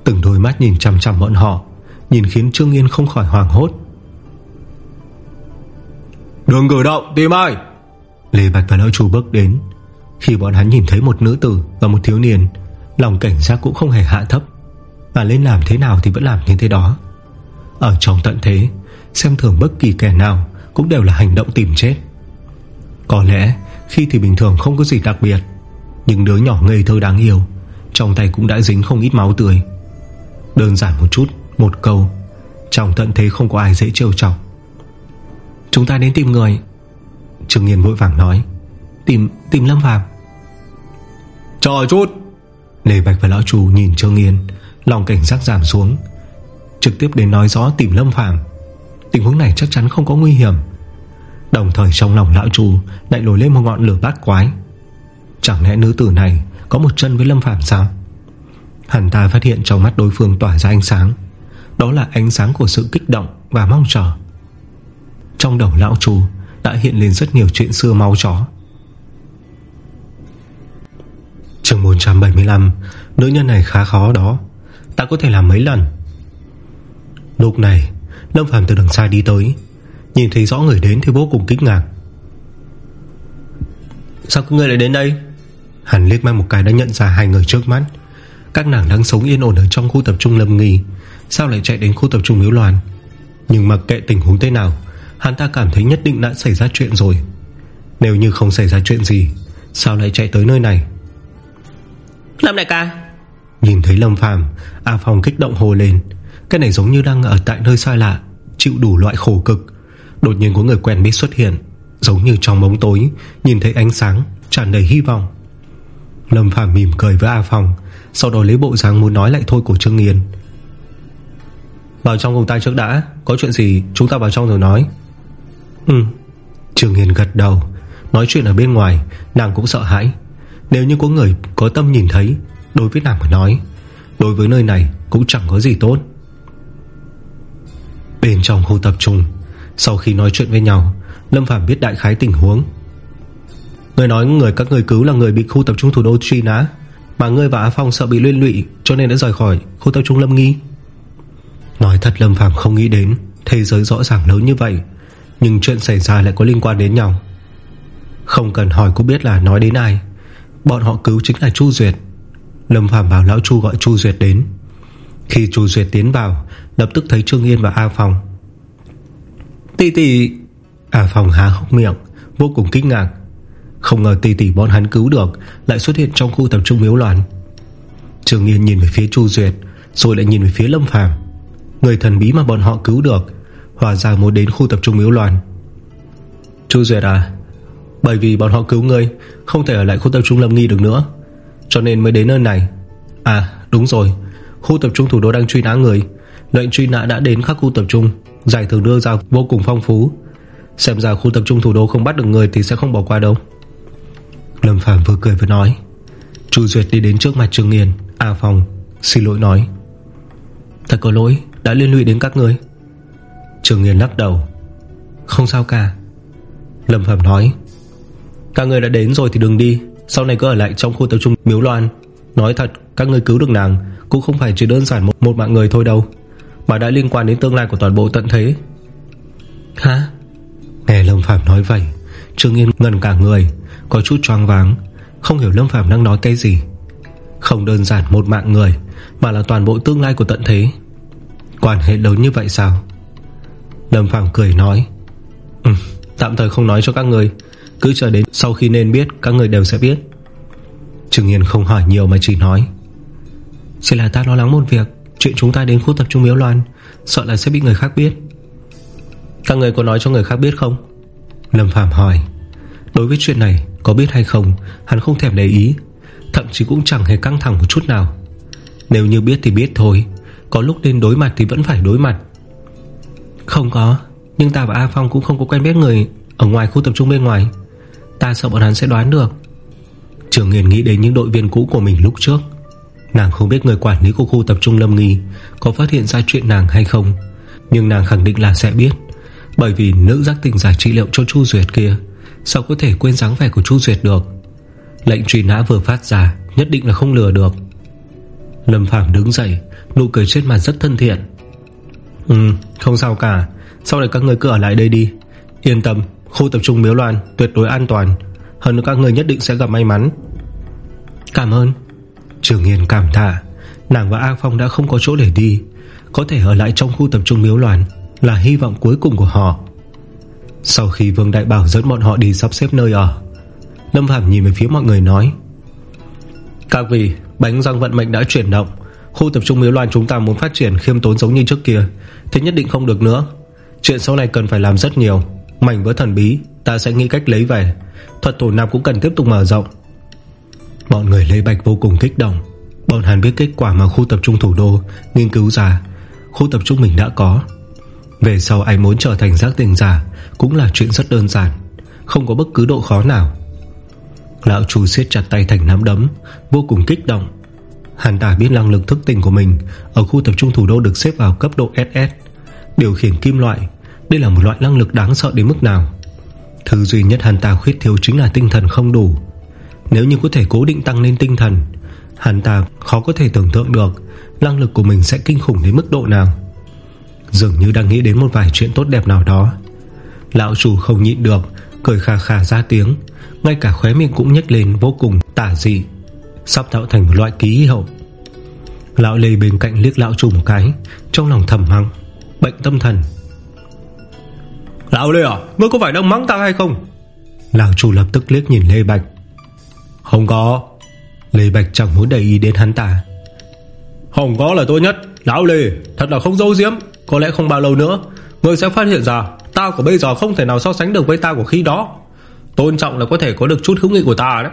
Từng đôi mắt nhìn chằm chằm bọn họ Nhìn khiến Trương Yên không khỏi hoàng hốt. Đừng cử động tìm ai? Lê Bạch và Lão Chủ bước đến. Khi bọn hắn nhìn thấy một nữ tử Và một thiếu niên Lòng cảnh giác cũng không hề hạ thấp. Mà lên làm thế nào thì vẫn làm như thế đó. Ở trong tận thế Xem thường bất kỳ kẻ nào Cũng đều là hành động tìm chết. Có lẽ khi thì bình thường không có gì đặc biệt Nhưng đứa nhỏ ngây thơ đáng yêu Trong tay cũng đã dính không ít máu tươi Đơn giản một chút Một câu. Trong tận thế không có ai dễ trêu chọc. Chúng ta đến tìm người. Trương Nghiên vội vàng nói. Tìm tìm Lâm Phàm. Chờ chút. Lê Bạch và Lão Trù nhìn Trương Nghiên Lòng cảnh giác giảm xuống. Trực tiếp đến nói rõ tìm Lâm Phàm. Tình huống này chắc chắn không có nguy hiểm. Đồng thời trong lòng Lão Trù Lại nổi lên một ngọn lửa bát quái. Chẳng lẽ nữ tử này Có một chân với Lâm Phàm sao Hắn ta phát hiện trong mắt đối phương tỏa ra ánh sáng. Đó là ánh sáng của sự kích động Và mong chờ. Trong đầu Lão Trù Đã hiện lên rất nhiều chuyện xưa máu chó. Trường 475 Nữ nhân này khá khó đó. Ta có thể làm mấy lần? Lúc này, Lâm Phàm từ đằng xa đi tới. Nhìn thấy rõ người đến thì vô cùng kinh ngạc. Sao các người lại đến đây? Hắn liếc mắt một cái đã nhận ra hai người trước mắt. Các nàng đang sống yên ổn Ở trong khu tập trung Lâm Nghi. Sao lại chạy đến khu tập trung Miếu Loan? Nhưng mà kệ tình huống thế nào Hắn ta cảm thấy nhất định đã xảy ra chuyện rồi. Nếu như không xảy ra chuyện gì Sao lại chạy tới nơi này? Lâm đại ca. Nhìn thấy Lâm Phàm A Phong kích động hồ lên. Cái này giống như đang ở tại nơi xa lạ Chịu đủ loại khổ cực. Đột nhiên có người quen biết xuất hiện Giống như trong bóng tối Nhìn thấy ánh sáng tràn đầy hy vọng. Lâm Phàm mỉm cười với A Phong sau đó lấy bộ dáng muốn nói lại thôi của Trương Nghiên. Vào trong cùng tay trước đã, Có chuyện gì chúng ta vào trong rồi nói. Ừ Trương Nghiên gật đầu, Nói chuyện ở bên ngoài, Nàng cũng sợ hãi. Nếu như có người có tâm nhìn thấy, Đối với nàng mà nói, Đối với nơi này cũng chẳng có gì tốt. Bên trong khu tập trung, Sau khi nói chuyện với nhau, Lâm Phàm biết đại khái tình huống. Người nói người các người cứu là người bị khu tập trung thủ đô truy nã. Mà ngươi và Á Phong sợ bị liên lụy, Cho nên đã rời khỏi khu tập trung Lâm Nghi. Nói thật, Lâm Phàm không nghĩ đến Thế giới rõ ràng lớn như vậy, Nhưng chuyện xảy ra lại có liên quan đến nhau. Không cần hỏi cũng biết là nói đến ai, Bọn họ cứu chính là Chu Duyệt. Lâm Phàm bảo Lão Chu gọi Chu Duyệt đến. Khi Chu Duyệt tiến vào, Lập tức thấy Trương Yên và A Phong. Tì tì A Phong há hốc miệng, Vô cùng kinh ngạc. Không ngờ tỷ tỷ bọn hắn cứu được, Lại xuất hiện trong khu tập trung miếu loạn. Trường Yên nhìn về phía Chu Duyệt, Rồi lại nhìn về phía Lâm Phàm. Người thần bí mà bọn họ cứu được, Hòa ra muốn đến khu tập trung miếu loạn. Chu Duyệt à Bởi vì bọn họ cứu ngươi, Không thể ở lại khu tập trung Lâm Nghi được nữa. Cho nên mới đến nơi này. À đúng rồi, Khu tập trung thủ đô đang truy nã người. Lệnh truy nã đã đến các khu tập trung, Giải thưởng đưa ra vô cùng phong phú. Xem ra khu tập trung thủ đô không bắt được người Thì sẽ không bỏ qua đâu. Lâm Phàm vừa cười vừa nói. Chu Duyệt đi đến trước mặt Trương Nghiên A Phong xin lỗi nói. Thật có lỗi đã liên lụy đến các người Trương Nghiên lắc đầu. Không sao cả. Lâm Phạm nói. Các người đã đến rồi thì đừng đi sau này cứ ở lại trong khu tập trung Miếu Loan. Nói thật các người cứu được nàng Cũng không phải chỉ đơn giản một, một mạng người thôi đâu Mà đã liên quan đến tương lai của toàn bộ tận thế. Hả? Nghe Lâm Phạm nói vậy Trương Yên ngần cả người. Có chút choáng váng, Không hiểu Lâm Phàm đang nói cái gì. Không đơn giản một mạng người, Mà là toàn bộ tương lai của tận thế. Quan hệ lớn như vậy sao? Lâm Phàm cười nói Ừ tạm thời không nói cho các người, cứ chờ đến sau khi nên biết, Các người đều sẽ biết. Trừng Nhiên không hỏi nhiều mà chỉ nói, Chỉ là ta lo lắng một việc, Chuyện chúng ta đến khu tập trung miếu loan, Sợ là sẽ bị người khác biết. Các người có nói cho người khác biết không? Lâm Phạm hỏi. Đối với chuyện này, có biết hay không, Hắn không thèm để ý, Thậm chí cũng chẳng hề căng thẳng một chút nào. Nếu như biết thì biết thôi, Có lúc nên đối mặt thì vẫn phải đối mặt. Không có, Nhưng ta và A Phong cũng không có quen biết người Ở ngoài khu tập trung bên ngoài. Ta sợ bọn hắn sẽ đoán được. Trường Nghiền nghĩ đến những đội viên cũ của mình lúc trước. Nàng không biết người quản lý của khu tập trung Lâm Nghi Có phát hiện ra chuyện nàng hay không, Nhưng nàng khẳng định là sẽ biết, Bởi vì nữ giác tình giải trị liệu cho Chu Duyệt kia Sao có thể quên dáng vẻ của Chu Duyệt được? Lệnh truy nã vừa phát ra, Nhất định là không lừa được. Lâm Phàm đứng dậy, Nụ cười trên mặt rất thân thiện. Ừ không sao cả. Sau này các người cứ ở lại đây đi. Yên tâm, Khu tập trung Miếu Loan tuyệt đối an toàn. Hơn nữa các người nhất định sẽ gặp may mắn. Cảm ơn. Trường Hiền cảm thả Nàng và A Phong đã không có chỗ để đi. Có thể ở lại trong khu tập trung miếu loạn Là hy vọng cuối cùng của họ. Sau khi Vương Đại Bảo dẫn bọn họ đi sắp xếp nơi ở, Lâm Phạm nhìn về phía mọi người nói, Các vị, Bánh răng vận mệnh đã chuyển động. Khu tập trung miếu loan chúng ta muốn phát triển khiêm tốn giống như trước kia, Thế nhất định không được nữa. Chuyện sau này cần phải làm rất nhiều. Mảnh vỡ thần bí, Ta sẽ nghĩ cách lấy về. Thuật thủ nam cũng cần tiếp tục mở rộng. Bọn người Lê Bạch vô cùng kích động. Bọn hắn biết kết quả mà khu tập trung thủ đô Nghiên cứu ra. Khu tập trung mình đã có. Về sau ai muốn trở thành giác tình giả Cũng là chuyện rất đơn giản, Không có bất cứ độ khó nào. Lão chủ siết chặt tay thành nắm đấm, Vô cùng kích động. Hắn đã biết năng lực thức tỉnh của mình Ở khu tập trung thủ đô được xếp vào cấp độ SS Điều khiển kim loại, Đây là một loại năng lực đáng sợ đến mức nào. Thứ duy nhất hắn ta khuyết thiếu chính là tinh thần không đủ. Nếu như có thể cố định tăng lên tinh thần, Hắn ta khó có thể tưởng tượng được Năng lực của mình sẽ kinh khủng đến mức độ nào. Dường như đang nghĩ đến một vài chuyện tốt đẹp nào đó. Lão chủ không nhịn được Cười khà khà ra tiếng Ngay cả khóe miệng cũng nhếch lên vô cùng tả dị Sắp tạo thành một loại ký hiệu. Lão lê bên cạnh liếc lão chủ một cái Trong lòng thầm hăng Bệnh tâm thần. Lão Lê à Ngươi có phải đang mắng ta hay không? Lão chủ lập tức liếc nhìn Lê Bạch. Không có. Lê Bạch chẳng muốn để ý đến hắn ta. Không có là tốt nhất. Lão Lê thật là không dấu diếm Có lẽ không bao lâu nữa Ngươi sẽ phát hiện ra Ta của bây giờ không thể nào so sánh được với ta của khi đó. Tôn trọng là có thể có được chút hữu nghị của ta đấy.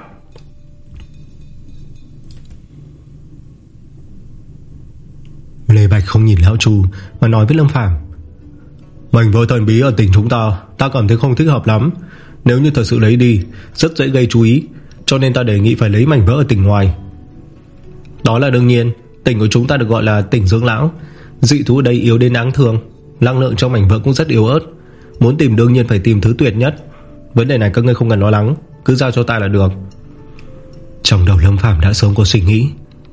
Lê Bạch không nhìn Lão Chu Mà nói với Lâm Phàm. Mảnh vỡ thần bí ở tỉnh chúng ta Ta cảm thấy không thích hợp lắm. Nếu như thật sự lấy đi Rất dễ gây chú ý Cho nên ta đề nghị phải lấy mảnh vỡ ở tỉnh ngoài. Đó là đương nhiên Tỉnh của chúng ta được gọi là tỉnh dưỡng lão Dị thú đây yếu đến đáng thương. Năng lượng trong mảnh vỡ cũng rất yếu ớt. Muốn tìm đương nhiên phải tìm thứ tuyệt nhất. Vấn đề này các ngươi không cần lo lắng. Cứ giao cho ta là được. Trong đầu Lâm Phàm đã sớm có suy nghĩ.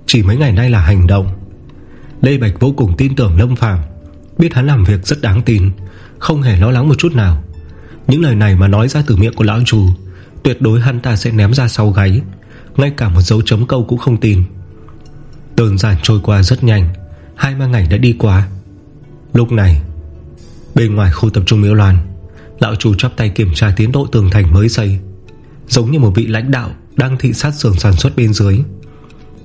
Chỉ mấy ngày nay là hành động. Lê Bạch vô cùng tin tưởng Lâm Phàm. Biết hắn làm việc rất đáng tin. Không hề lo lắng một chút nào. Những lời này mà nói ra từ miệng của lão chủ Tuyệt đối hắn ta sẽ ném ra sau gáy. Ngay cả một dấu chấm câu cũng không tin. Đơn giản trôi qua rất nhanh. Hai ba ngày đã đi qua. Lúc này, Bên ngoài khu tập trung miếu loan, Lão chủ chắp tay kiểm tra tiến độ tường thành mới xây, Giống như một vị lãnh đạo Đang thị sát xưởng sản xuất bên dưới.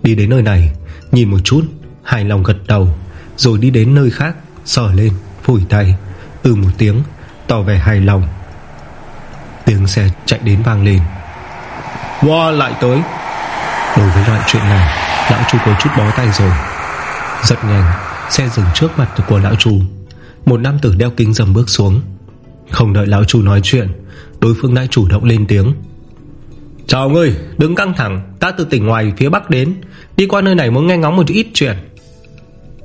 Đi đến nơi này, Nhìn một chút, Hài lòng gật đầu, Rồi đi đến nơi khác, Sờ lên, Phủi tay Ừ một tiếng, Tỏ vẻ hài lòng. Tiếng xe chạy đến vang lên. Wow lại tới. Đối với loại chuyện này, Lão chủ có chút bó tay rồi. Rất nhanh Xe dừng trước mặt của lão chủ Một nam tử đeo kính dầm bước xuống. Không đợi lão chủ nói chuyện Đối phương đã chủ động lên tiếng. Chào ngươi Đừng căng thẳng Ta từ tỉnh ngoài phía bắc đến. Đi qua nơi này muốn nghe ngóng một ít chuyện.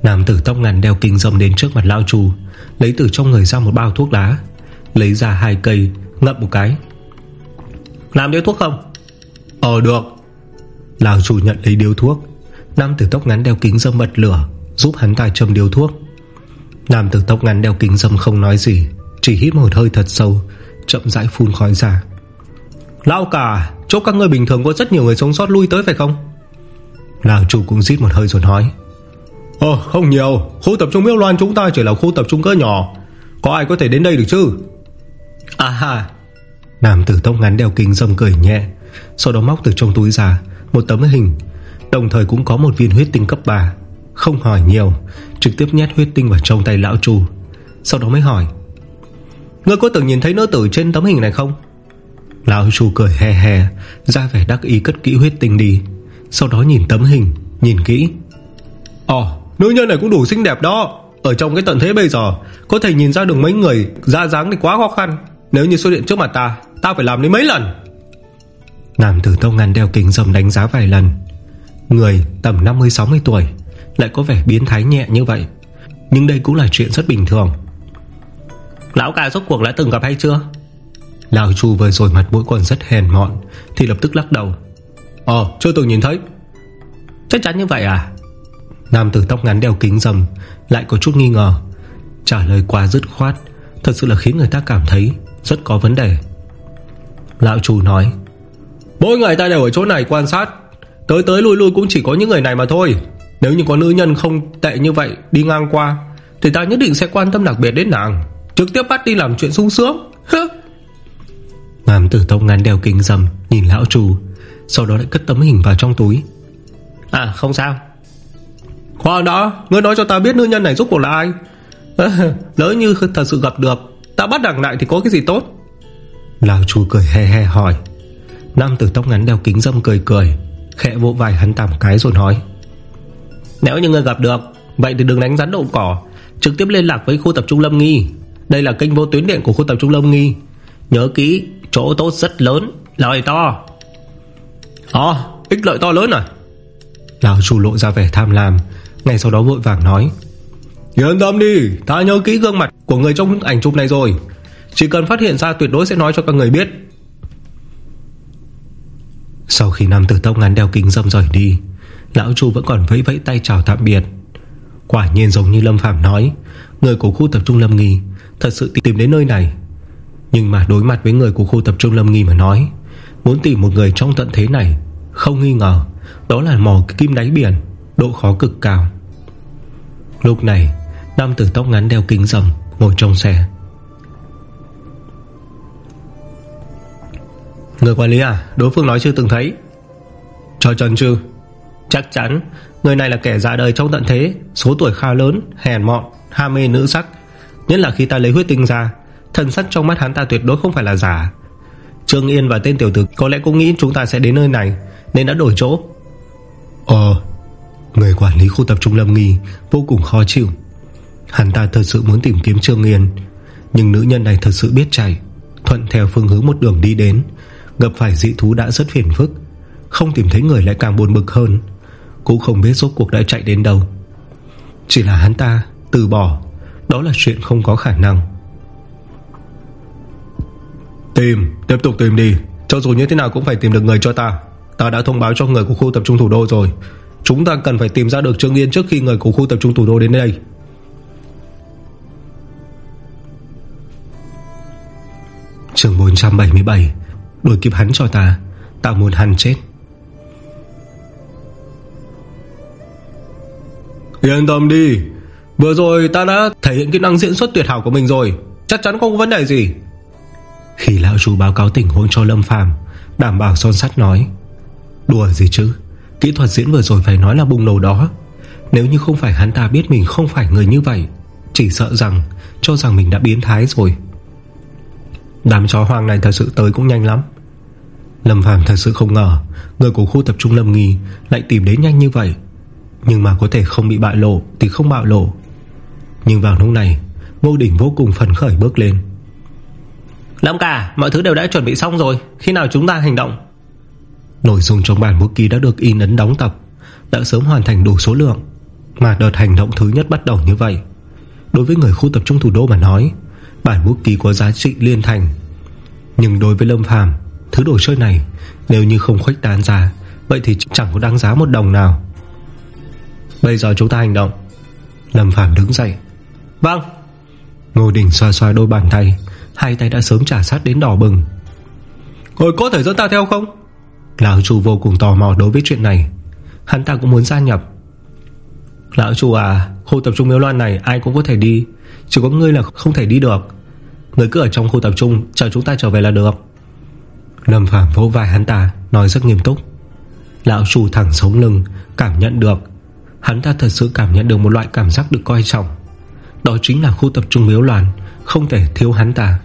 Nam tử tóc ngắn đeo kính dầm đến trước mặt lão chủ Lấy từ trong người ra một bao thuốc lá Lấy ra hai cây Ngậm một cái. Làm điếu thuốc không? Ờ được. Lão chủ nhận lấy điếu thuốc Nam tử tóc ngắn đeo kính dâm bật lửa Giúp hắn ta châm điếu thuốc. Nam tử tóc ngắn đeo kính dâm không nói gì Chỉ hít một hơi thật sâu Chậm rãi phun khói ra. Lão cả Chúc các người bình thường có rất nhiều người sống sót lui tới phải không? Lão chủ cũng rít một hơi rồi nói. Ờ không nhiều. Khu tập trung miêu loan chúng ta chỉ là khu tập trung cỡ nhỏ. Có ai có thể đến đây được chứ? À ha. Nam tử tóc ngắn đeo kính dâm cười nhẹ Sau đó móc từ trong túi ra Một tấm hình Đồng thời cũng có một viên huyết tinh cấp 3 Không hỏi nhiều Trực tiếp nhét huyết tinh vào trong tay lão trù, Sau đó mới hỏi Ngươi có từng nhìn thấy nữ tử trên tấm hình này không? Lão trù cười hè hè Ra vẻ đắc ý cất kỹ huyết tinh đi. Sau đó nhìn tấm hình Nhìn kỹ. Ồ nữ nhân này cũng đủ xinh đẹp đó. Ở trong cái tận thế bây giờ Có thể nhìn ra được mấy người ra dáng thì quá khó khăn. Nếu như xuất hiện trước mặt ta Ta phải làm đến mấy lần? Nam tử tông ngàn đeo kính dầm đánh giá vài lần. Người tầm 50-60 tuổi Lại có vẻ biến thái nhẹ như vậy. Nhưng đây cũng là chuyện rất bình thường. Lão ca rốt cuộc đã từng gặp hay chưa? Lão chu vừa rồi mặt mũi còn rất hèn mọn, Thì lập tức lắc đầu. Ờ chưa từng nhìn thấy. Chắc chắn như vậy à? Nam tử tóc ngắn đeo kính dầm Lại có chút nghi ngờ. Trả lời quá dứt khoát, Thật sự là khiến người ta cảm thấy Rất có vấn đề. Lão chủ nói, Mỗi ngày ta đều ở chỗ này quan sát. Tới tới lui lui cũng chỉ có những người này mà thôi. Nếu như có nữ nhân không tệ như vậy Đi ngang qua Thì ta nhất định sẽ quan tâm đặc biệt đến nàng. Trực tiếp bắt đi làm chuyện sung sướng. Nam tử tông ngắn đeo kính dầm Nhìn lão trù Sau đó lại cất tấm hình vào trong túi. À không sao. Khoan đã Ngươi nói cho ta biết nữ nhân này giúp cuộc là ai? Lỡ như thật sự gặp được Ta bắt đằng lại thì có cái gì tốt? Lão chú cười he he hỏi. Nam tử tóc ngắn đeo kính dâm cười cười Khẽ vỗ vai hắn tạm cái rồi nói. Nếu như người gặp được Vậy thì đừng đánh rắn đậu cỏ Trực tiếp liên lạc với khu tập trung Lâm Nghi. Đây là kênh vô tuyến điện của khu tập trung Lâm Nghi. Nhớ kỹ Chỗ tốt rất lớn Lợi to. Ồ à, ích lợi to lớn à? Lão chủ lộ ra vẻ tham lam Ngay sau đó vội vàng nói. Yên tâm đi Ta nhớ kỹ gương mặt của người trong ảnh chụp này rồi. Chỉ cần phát hiện ra tuyệt đối sẽ nói cho các người biết sau khi nam tử tóc ngắn đeo kính dâm rời đi, Lão chu vẫn còn vẫy vẫy tay chào tạm biệt. Quả nhiên giống như Lâm Phạm nói, Người của khu tập trung Lâm Nghi Thật sự tìm đến nơi này. Nhưng mà đối mặt với người của khu tập trung Lâm Nghi mà nói, Muốn tìm một người trong tận thế này, Không nghi ngờ, Đó là mò kim đáy biển, Độ khó cực cao. Lúc này, Nam tử tóc ngắn đeo kính rầm Ngồi trong xe. Người quản lý à Đối phương nói chưa từng thấy. Cho trần chứ Chắc chắn, Người này là kẻ ra đời trong tận thế, Số tuổi khá lớn, Hèn mọn, Ham mê nữ sắc. Nhất là khi ta lấy huyết tinh ra, Thần sắc trong mắt hắn ta tuyệt đối không phải là giả. Trương Yên và tên tiểu tử Có lẽ cũng nghĩ chúng ta sẽ đến nơi này, Nên đã đổi chỗ. Ờ Người quản lý khu tập trung Lâm Nghi Vô cùng khó chịu. Hắn ta thật sự muốn tìm kiếm Trương Yên, Nhưng nữ nhân này thật sự biết chạy, Thuận theo phương hướng một đường đi đến. Gặp phải dị thú đã rất phiền phức. Không tìm thấy người lại càng buồn bực hơn. Cũng không biết rốt cuộc đã chạy đến đâu. Chỉ là hắn ta từ bỏ. Đó là chuyện không có khả năng. Tìm, tiếp tục tìm đi. Cho dù như thế nào cũng phải tìm được người cho ta. Ta đã thông báo cho người của khu tập trung thủ đô rồi. Chúng ta cần phải tìm ra được Trương Yên Trước khi người của khu tập trung thủ đô đến đây. Trường 477 Đuổi kịp hắn cho ta. Ta muốn hắn chết. Yên tâm đi. Vừa rồi ta đã thể hiện kỹ năng diễn xuất tuyệt hảo của mình rồi. Chắc chắn không có vấn đề gì. Khi lão chú báo cáo tình huống cho Lâm Phàm Đảm bảo son sắt nói Đùa gì chứ? Kỹ thuật diễn vừa rồi phải nói là bùng nổ đó. Nếu như không phải hắn ta biết mình không phải người như vậy Chỉ sợ rằng Cho rằng mình đã biến thái rồi. Đám chó hoang này thật sự tới cũng nhanh lắm Lâm Phàm thật sự không ngờ Người của khu tập trung Lâm Nghi Lại tìm đến nhanh như vậy. Nhưng mà có thể không bị bại lộ Thì không bạo lộ. Nhưng vào lúc này Ngô Đỉnh vô cùng phấn khởi bước lên. Lâm cả mọi thứ đều đã chuẩn bị xong rồi Khi nào chúng ta hành động? Nội dung trong bản bút ký đã được in ấn đóng tập Đã sớm hoàn thành đủ số lượng. Mà đợt hành động thứ nhất bắt đầu như vậy Đối với người khu tập trung thủ đô mà nói Bản bút ký có giá trị liên thành. Nhưng đối với Lâm Phàm Thứ đồ chơi này, Nếu như không khuếch tán ra, Vậy thì chẳng có đáng giá một đồng nào. Bây giờ chúng ta hành động. Lâm Phàm đứng dậy. Vâng. Ngô Đình xoa xoa đôi bàn tay. Hai tay đã sớm trả sát đến đỏ bừng. Rồi có thể dẫn ta theo không? Lão chủ vô cùng tò mò đối với chuyện này. Hắn ta cũng muốn gia nhập. Lão chủ à Khu tập trung miếu loan này ai cũng có thể đi. Chỉ có ngươi là không thể đi được. Ngươi cứ ở trong khu tập trung, Chờ chúng ta trở về là được. Lâm Phàm vỗ vai hắn ta, Nói rất nghiêm túc. Lão Chu thẳng sống lưng, Cảm nhận được. Hắn ta thật sự cảm nhận được một loại cảm giác được coi trọng. Đó chính là khu tập trung miếu loạn, Không thể thiếu hắn ta.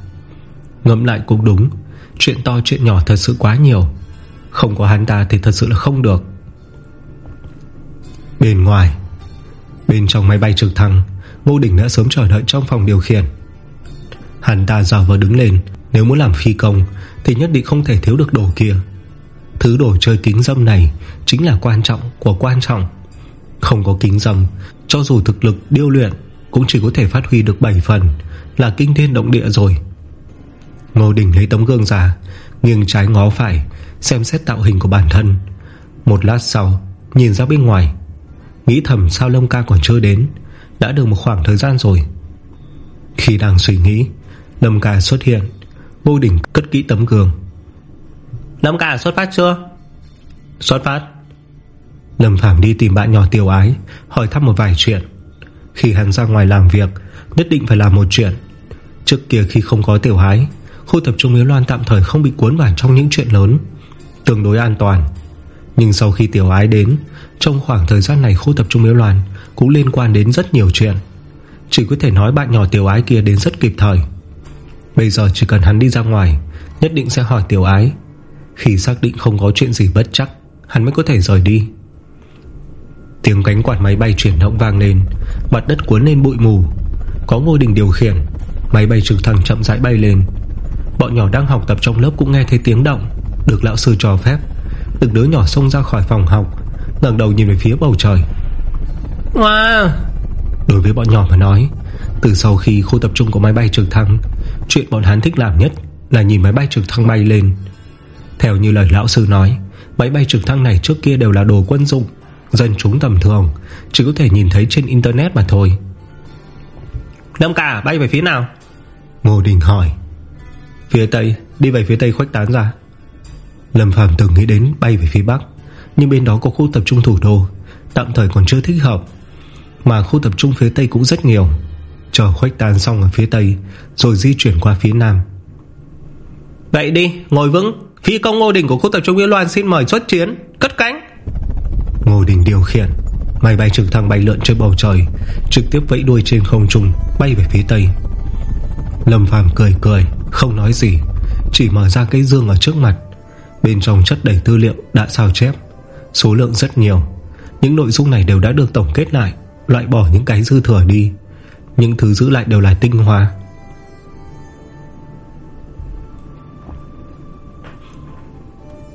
Ngẫm lại cũng đúng, Chuyện to chuyện nhỏ thật sự quá nhiều. Không có hắn ta thì thật sự là không được. Bên ngoài, Bên trong máy bay trực thăng, Ngô Đình đã sớm chờ đợi trong phòng điều khiển. Hắn ta giờ vừa đứng lên nếu muốn làm phi công, Thì nhất định không thể thiếu được đồ kia. Thứ đồ chơi kính dâm này Chính là quan trọng của quan trọng. Không có kính dâm, Cho dù thực lực điêu luyện Cũng chỉ có thể phát huy được 7 phần, Là kinh thiên động địa rồi. Ngô Đình lấy tấm gương ra, Nghiêng trái ngó phải, Xem xét tạo hình của bản thân. Một lát sau, Nhìn ra bên ngoài, Nghĩ thầm sao lông ca còn chưa đến, Đã được một khoảng thời gian rồi. Khi đang suy nghĩ, Lâm ca xuất hiện. Ngô Đình cất kỹ tấm gương. Lâm ca xuất phát chưa? Xuất phát. Lâm Phàm đi tìm bạn nhỏ tiểu ái Hỏi thăm một vài chuyện. Khi hắn ra ngoài làm việc Nhất định phải làm một chuyện. Trước kia khi không có tiểu ái Khu tập trung Miếu Loan tạm thời không bị cuốn vào trong những chuyện lớn Tương đối an toàn. Nhưng sau khi tiểu ái đến Trong khoảng thời gian này khu tập trung Miếu Loan Cũng liên quan đến rất nhiều chuyện. Chỉ có thể nói bạn nhỏ tiểu ái kia đến rất kịp thời Bây giờ chỉ cần hắn đi ra ngoài Nhất định sẽ hỏi tiểu ái. Khi xác định không có chuyện gì bất chắc Hắn mới có thể rời đi. Tiếng cánh quạt máy bay chuyển động vang lên Mặt đất cuốn lên bụi mù. Có ngôi đình điều khiển Máy bay trực thăng chậm rãi bay lên. Bọn nhỏ đang học tập trong lớp cũng nghe thấy tiếng động Được lão sư cho phép. Từng đứa nhỏ xông ra khỏi phòng học ngẩng đầu nhìn về phía bầu trời. Wow Đối với bọn nhỏ mà nói Từ sau khi khu tập trung của máy bay trực thăng Chuyện bọn hắn thích làm nhất Là nhìn máy bay trực thăng bay lên. Theo như lời lão sư nói, Máy bay trực thăng này trước kia đều là đồ quân dụng, Dân chúng tầm thường, Chỉ có thể nhìn thấy trên internet mà thôi. Đông cả bay về phía nào? Ngô Đình hỏi. Phía Tây, Đi về phía Tây khuếch tán ra. Lâm Phàm từng nghĩ đến bay về phía Bắc, Nhưng bên đó có khu tập trung thủ đô, Tạm thời còn chưa thích hợp, Mà khu tập trung phía Tây cũng rất nhiều. Chờ khuếch tán xong ở phía Tây Rồi di chuyển qua phía Nam. Vậy đi ngồi vững. Phi công Ngô Đình của khu tập trung Yên Loan xin mời xuất chiến. Cất cánh. Ngô Đình điều khiển Máy bay trực thăng bay lượn trên bầu trời Trực tiếp vẫy đuôi trên không trung Bay về phía Tây. Lâm Phàm cười cười Không nói gì Chỉ mở ra cây dương ở trước mặt. Bên trong chất đầy tư liệu đã sao chép Số lượng rất nhiều. Những nội dung này đều đã được tổng kết lại Loại bỏ những cái dư thừa đi những thứ giữ lại đều là tinh hoa.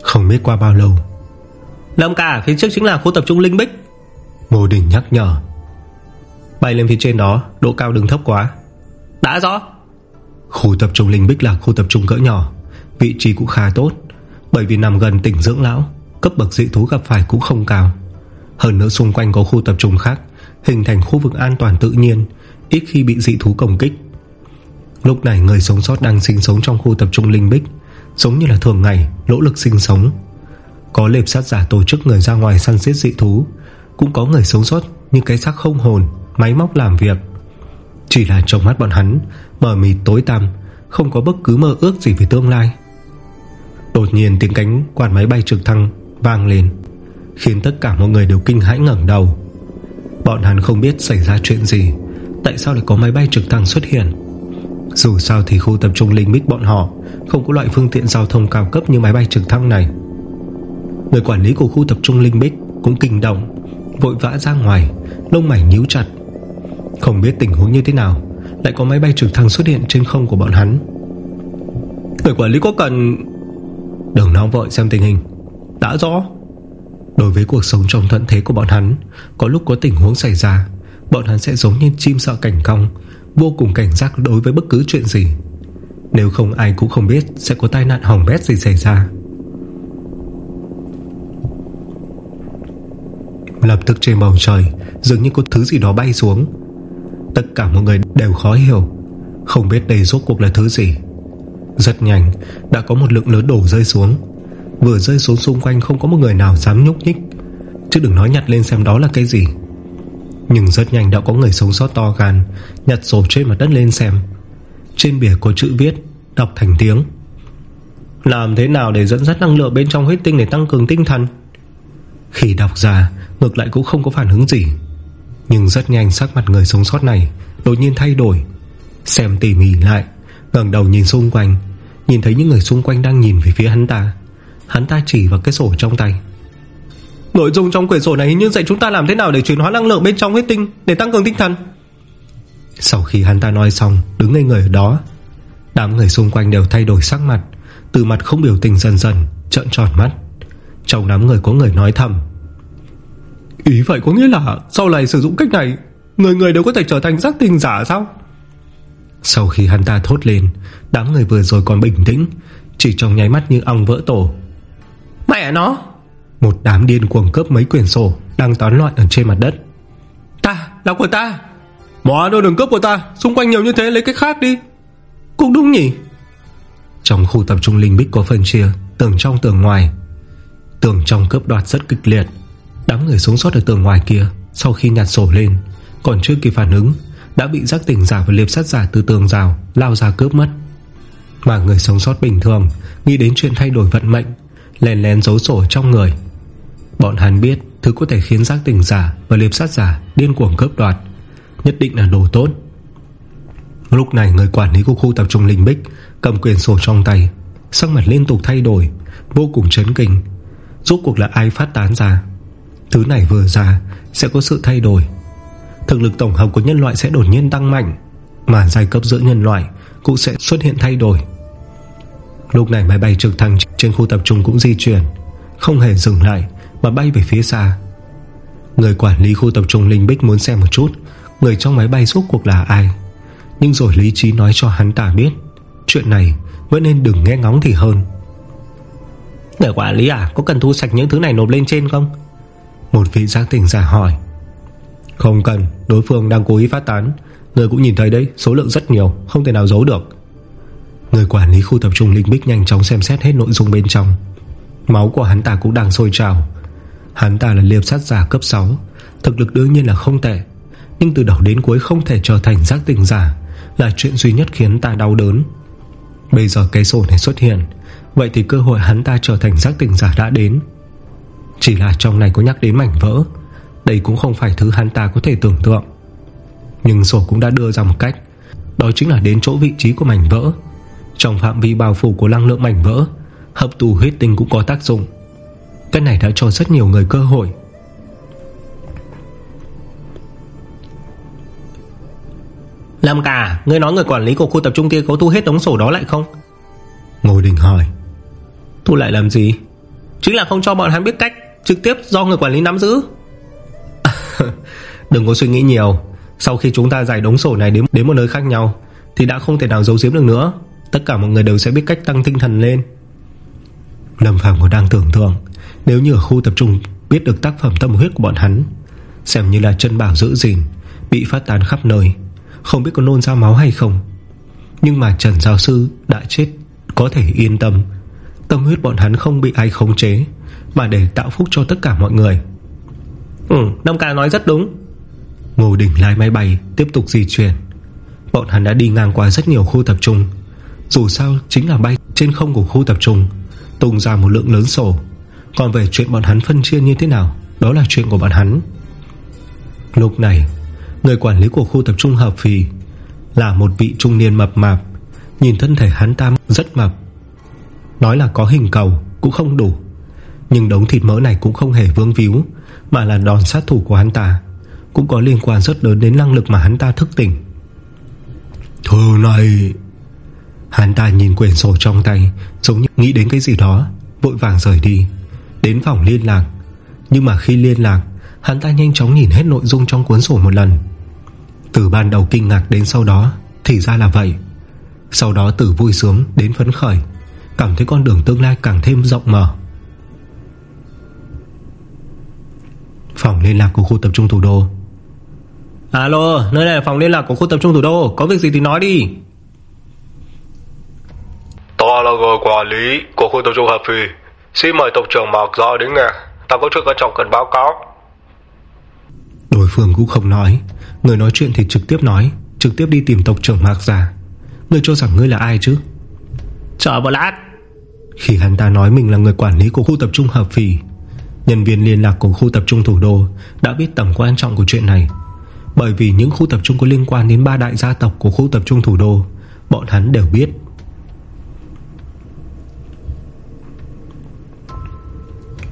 Không biết qua bao lâu, Lâm cả phía trước chính là khu tập trung Linh Bích. Ngô Đình nhắc nhở. Bay lên phía trên đó, Độ cao đừng thấp quá. Đã rõ. Khu tập trung Linh Bích là khu tập trung cỡ nhỏ, Vị trí cũng khá tốt. Bởi vì nằm gần tỉnh dưỡng lão, Cấp bậc dị thú gặp phải cũng không cao. Hơn nữa xung quanh có khu tập trung khác, Hình thành khu vực an toàn tự nhiên Ít khi bị dị thú công kích. Lúc này người sống sót đang sinh sống Trong khu tập trung Linh Bích, Giống như là thường ngày, nỗ lực sinh sống. Có lệp sát giả tổ chức người ra ngoài săn giết dị thú, Cũng có người sống sót Như cái xác không hồn, Máy móc làm việc. Chỉ là trong mắt bọn hắn, Mờ mịt tối tăm, Không có bất cứ mơ ước gì về tương lai. Đột nhiên tiếng cánh quạt máy bay trực thăng Vang lên, Khiến tất cả mọi người đều kinh hãi ngẩng đầu. Bọn hắn không biết xảy ra chuyện gì. Tại sao lại có máy bay trực thăng xuất hiện? Dù sao thì khu tập trung linh mít bọn họ Không có loại phương tiện giao thông cao cấp như máy bay trực thăng này. Người quản lý của khu tập trung Linh Bích Cũng kinh động, Vội vã ra ngoài, Lông mày nhíu chặt. Không biết tình huống như thế nào, Lại có máy bay trực thăng xuất hiện trên không của bọn hắn. Người quản lý có cần Đừng nóng vội xem tình hình. Đã rõ. Đối với cuộc sống trong thuận thế của bọn hắn, Có lúc có tình huống xảy ra Bọn hắn sẽ giống như chim sợ cảnh cong, Vô cùng cảnh giác đối với bất cứ chuyện gì. Nếu không ai cũng không biết Sẽ có tai nạn hỏng bét gì xảy ra. Lập tức trên bầu trời, Dường như có thứ gì đó bay xuống. Tất cả mọi người đều khó hiểu, Không biết đây rốt cuộc là thứ gì. Rất nhanh, Đã có một lượng lớn đổ rơi xuống. Vừa rơi xuống xung quanh không có một người nào dám nhúc nhích. Chứ đừng nói nhặt lên xem đó là cái gì. Nhưng rất nhanh đã có người sống sót to gan, Nhặt sổ trên mặt đất lên xem. Trên bìa có chữ viết, Đọc thành tiếng. Làm thế nào để dẫn dắt năng lượng bên trong huyết tinh Để tăng cường tinh thần? Khi đọc ra, Ngược lại cũng không có phản ứng gì. Nhưng rất nhanh sắc mặt người sống sót này Đột nhiên thay đổi. Xem tỉ mỉ lại, ngẩng đầu nhìn xung quanh, Nhìn thấy những người xung quanh đang nhìn về phía hắn ta. Hắn ta chỉ vào cái sổ trong tay. Nội dung trong quyển sổ này hình như dạy chúng ta làm thế nào Để chuyển hóa năng lượng bên trong huyết tinh, Để tăng cường tinh thần. Sau khi hắn ta nói xong, Đứng ngây người ở đó, Đám người xung quanh đều thay đổi sắc mặt, Từ mặt không biểu tình dần dần, Trợn tròn mắt. Trong đám người có người nói thầm, Ý vậy có nghĩa là Sau này sử dụng cách này, Người người đều có thể trở thành giác tình giả sao? Sau khi hắn ta thốt lên, Đám người vừa rồi còn bình tĩnh, Chỉ trong nháy mắt như ong vỡ tổ. Mẹ nó! Một đám điên cuồng cướp mấy quyển sổ Đang toán loạn ở trên mặt đất. Ta là của ta. Mỏ đâu đừng cướp của ta Xung quanh nhiều như thế lấy cái khác đi. Cũng đúng nhỉ? Trong khu tập trung linh bích có phân chia Tường trong tường ngoài. Tường trong cướp đoạt rất kịch liệt. Đám người sống sót ở tường ngoài kia Sau khi nhặt sổ lên Còn chưa kịp phản ứng Đã bị giác tỉnh giả và liệp sát giả từ tường rào Lao ra cướp mất. Mà người sống sót bình thường Nghĩ đến chuyện thay đổi vận mệnh Lèn lén giấu sổ trong người Bọn hắn biết thứ có thể khiến giác tỉnh giả Và liệp sát giả điên cuồng cướp đoạt, Nhất định là đồ tốt. Lúc này người quản lý của khu tập trung Linh Bích Cầm quyền sổ trong tay, Sắc mặt liên tục thay đổi, Vô cùng chấn kinh. Rốt cuộc là ai phát tán ra? Thứ này vừa ra, sẽ có sự thay đổi. Thực lực tổng hợp của nhân loại sẽ đột nhiên tăng mạnh, Mà giai cấp giữa nhân loại Cũng sẽ xuất hiện thay đổi. Lúc này máy bay trực thăng Trên khu tập trung cũng di chuyển, Không hề dừng lại. Mà bay về phía xa. Người quản lý khu tập trung Linh Bích muốn xem một chút Người trong máy bay suốt cuộc là ai. Nhưng rồi lý trí nói cho hắn ta biết Chuyện này vẫn nên đừng nghe ngóng thì hơn. Người quản lý à Có cần thu sạch những thứ này nộp lên trên không? Một vị giác tỉnh giả hỏi. Không cần Đối phương đang cố ý phát tán. Người cũng nhìn thấy đấy Số lượng rất nhiều Không thể nào giấu được. Người quản lý khu tập trung Linh Bích nhanh chóng xem xét hết nội dung bên trong. Máu của hắn ta cũng đang sôi trào Hắn ta là liệp sát giả cấp 6 Thực lực đương nhiên là không tệ. Nhưng từ đầu đến cuối không thể trở thành giác tình giả Là chuyện duy nhất khiến ta đau đớn. Bây giờ cái sổ này xuất hiện, Vậy thì cơ hội hắn ta trở thành giác tình giả đã đến. Chỉ là trong này có nhắc đến mảnh vỡ, Đây cũng không phải thứ hắn ta có thể tưởng tượng. Nhưng sổ cũng đã đưa ra một cách, Đó chính là đến chỗ vị trí của mảnh vỡ. Trong phạm vi bao phủ của năng lượng mảnh vỡ, Hấp tù huyết tinh cũng có tác dụng. Cái này đã cho rất nhiều người cơ hội. Lâm cả Ngươi nói người quản lý của khu tập trung kia có thu hết đống sổ đó lại không? Ngô Đình hỏi. Thu lại làm gì? Chính là không cho bọn hắn biết cách Trực tiếp do người quản lý nắm giữ. Đừng có suy nghĩ nhiều. Sau khi chúng ta giải đống sổ này đến, đến một nơi khác nhau Thì đã không thể nào giấu giếm được nữa. Tất cả mọi người đều sẽ biết cách tăng tinh thần lên. Lâm Phàm còn đang tưởng tượng Nếu như ở khu tập trung Biết được tác phẩm tâm huyết của bọn hắn Xem như là chân bảo giữ gìn Bị phát tán khắp nơi Không biết có nôn ra máu hay không. Nhưng mà Trần Giáo Sư đã chết Có thể yên tâm. Tâm huyết bọn hắn không bị ai khống chế Mà để tạo phúc cho tất cả mọi người. Ừ Đông ca nói rất đúng. Ngô Đình lái máy bay Tiếp tục di chuyển. Bọn hắn đã đi ngang qua rất nhiều khu tập trung. Dù sao chính là bay trên không của khu tập trung Tung ra một lượng lớn sổ Còn về chuyện bọn hắn phân chia như thế nào Đó là chuyện của bọn hắn. Lúc này Người quản lý của khu tập trung hợp phì Là một vị trung niên mập mạp Nhìn thân thể hắn ta rất mập. Nói là có hình cầu Cũng không đủ Nhưng đống thịt mỡ này cũng không hề vương víu Mà là đòn sát thủ của hắn ta Cũng có liên quan rất lớn đến năng lực mà hắn ta thức tỉnh. Thư này! Hắn ta nhìn quyển sổ trong tay Giống như nghĩ đến cái gì đó Vội vàng rời đi Đến phòng liên lạc. Nhưng mà khi liên lạc Hắn ta nhanh chóng nhìn hết nội dung trong cuốn sổ một lần. Từ ban đầu kinh ngạc đến sau đó Thì ra là vậy. Sau đó từ vui sướng đến phấn khởi Cảm thấy con đường tương lai càng thêm rộng mở. Phòng liên lạc của khu tập trung thủ đô. Alo Nơi này là phòng liên lạc của khu tập trung thủ đô. Có việc gì thì nói đi. Ta là người quản lý của khu tập trung Hợp Phi Xin mời tộc trưởng Mạc ra đến nghe. Ta có chuyện quan trọng cần báo cáo. Đối phương cũng không nói. Người nói chuyện thì trực tiếp nói Trực tiếp đi tìm tộc trưởng Mạc ra Người cho rằng ngươi là ai chứ? Chờ một lát. Khi hắn ta nói mình là người quản lý của khu tập trung Hợp Phì Nhân viên liên lạc của khu tập trung thủ đô Đã biết tầm quan trọng của chuyện này. Bởi vì những khu tập trung có liên quan đến ba đại gia tộc của khu tập trung thủ đô Bọn hắn đều biết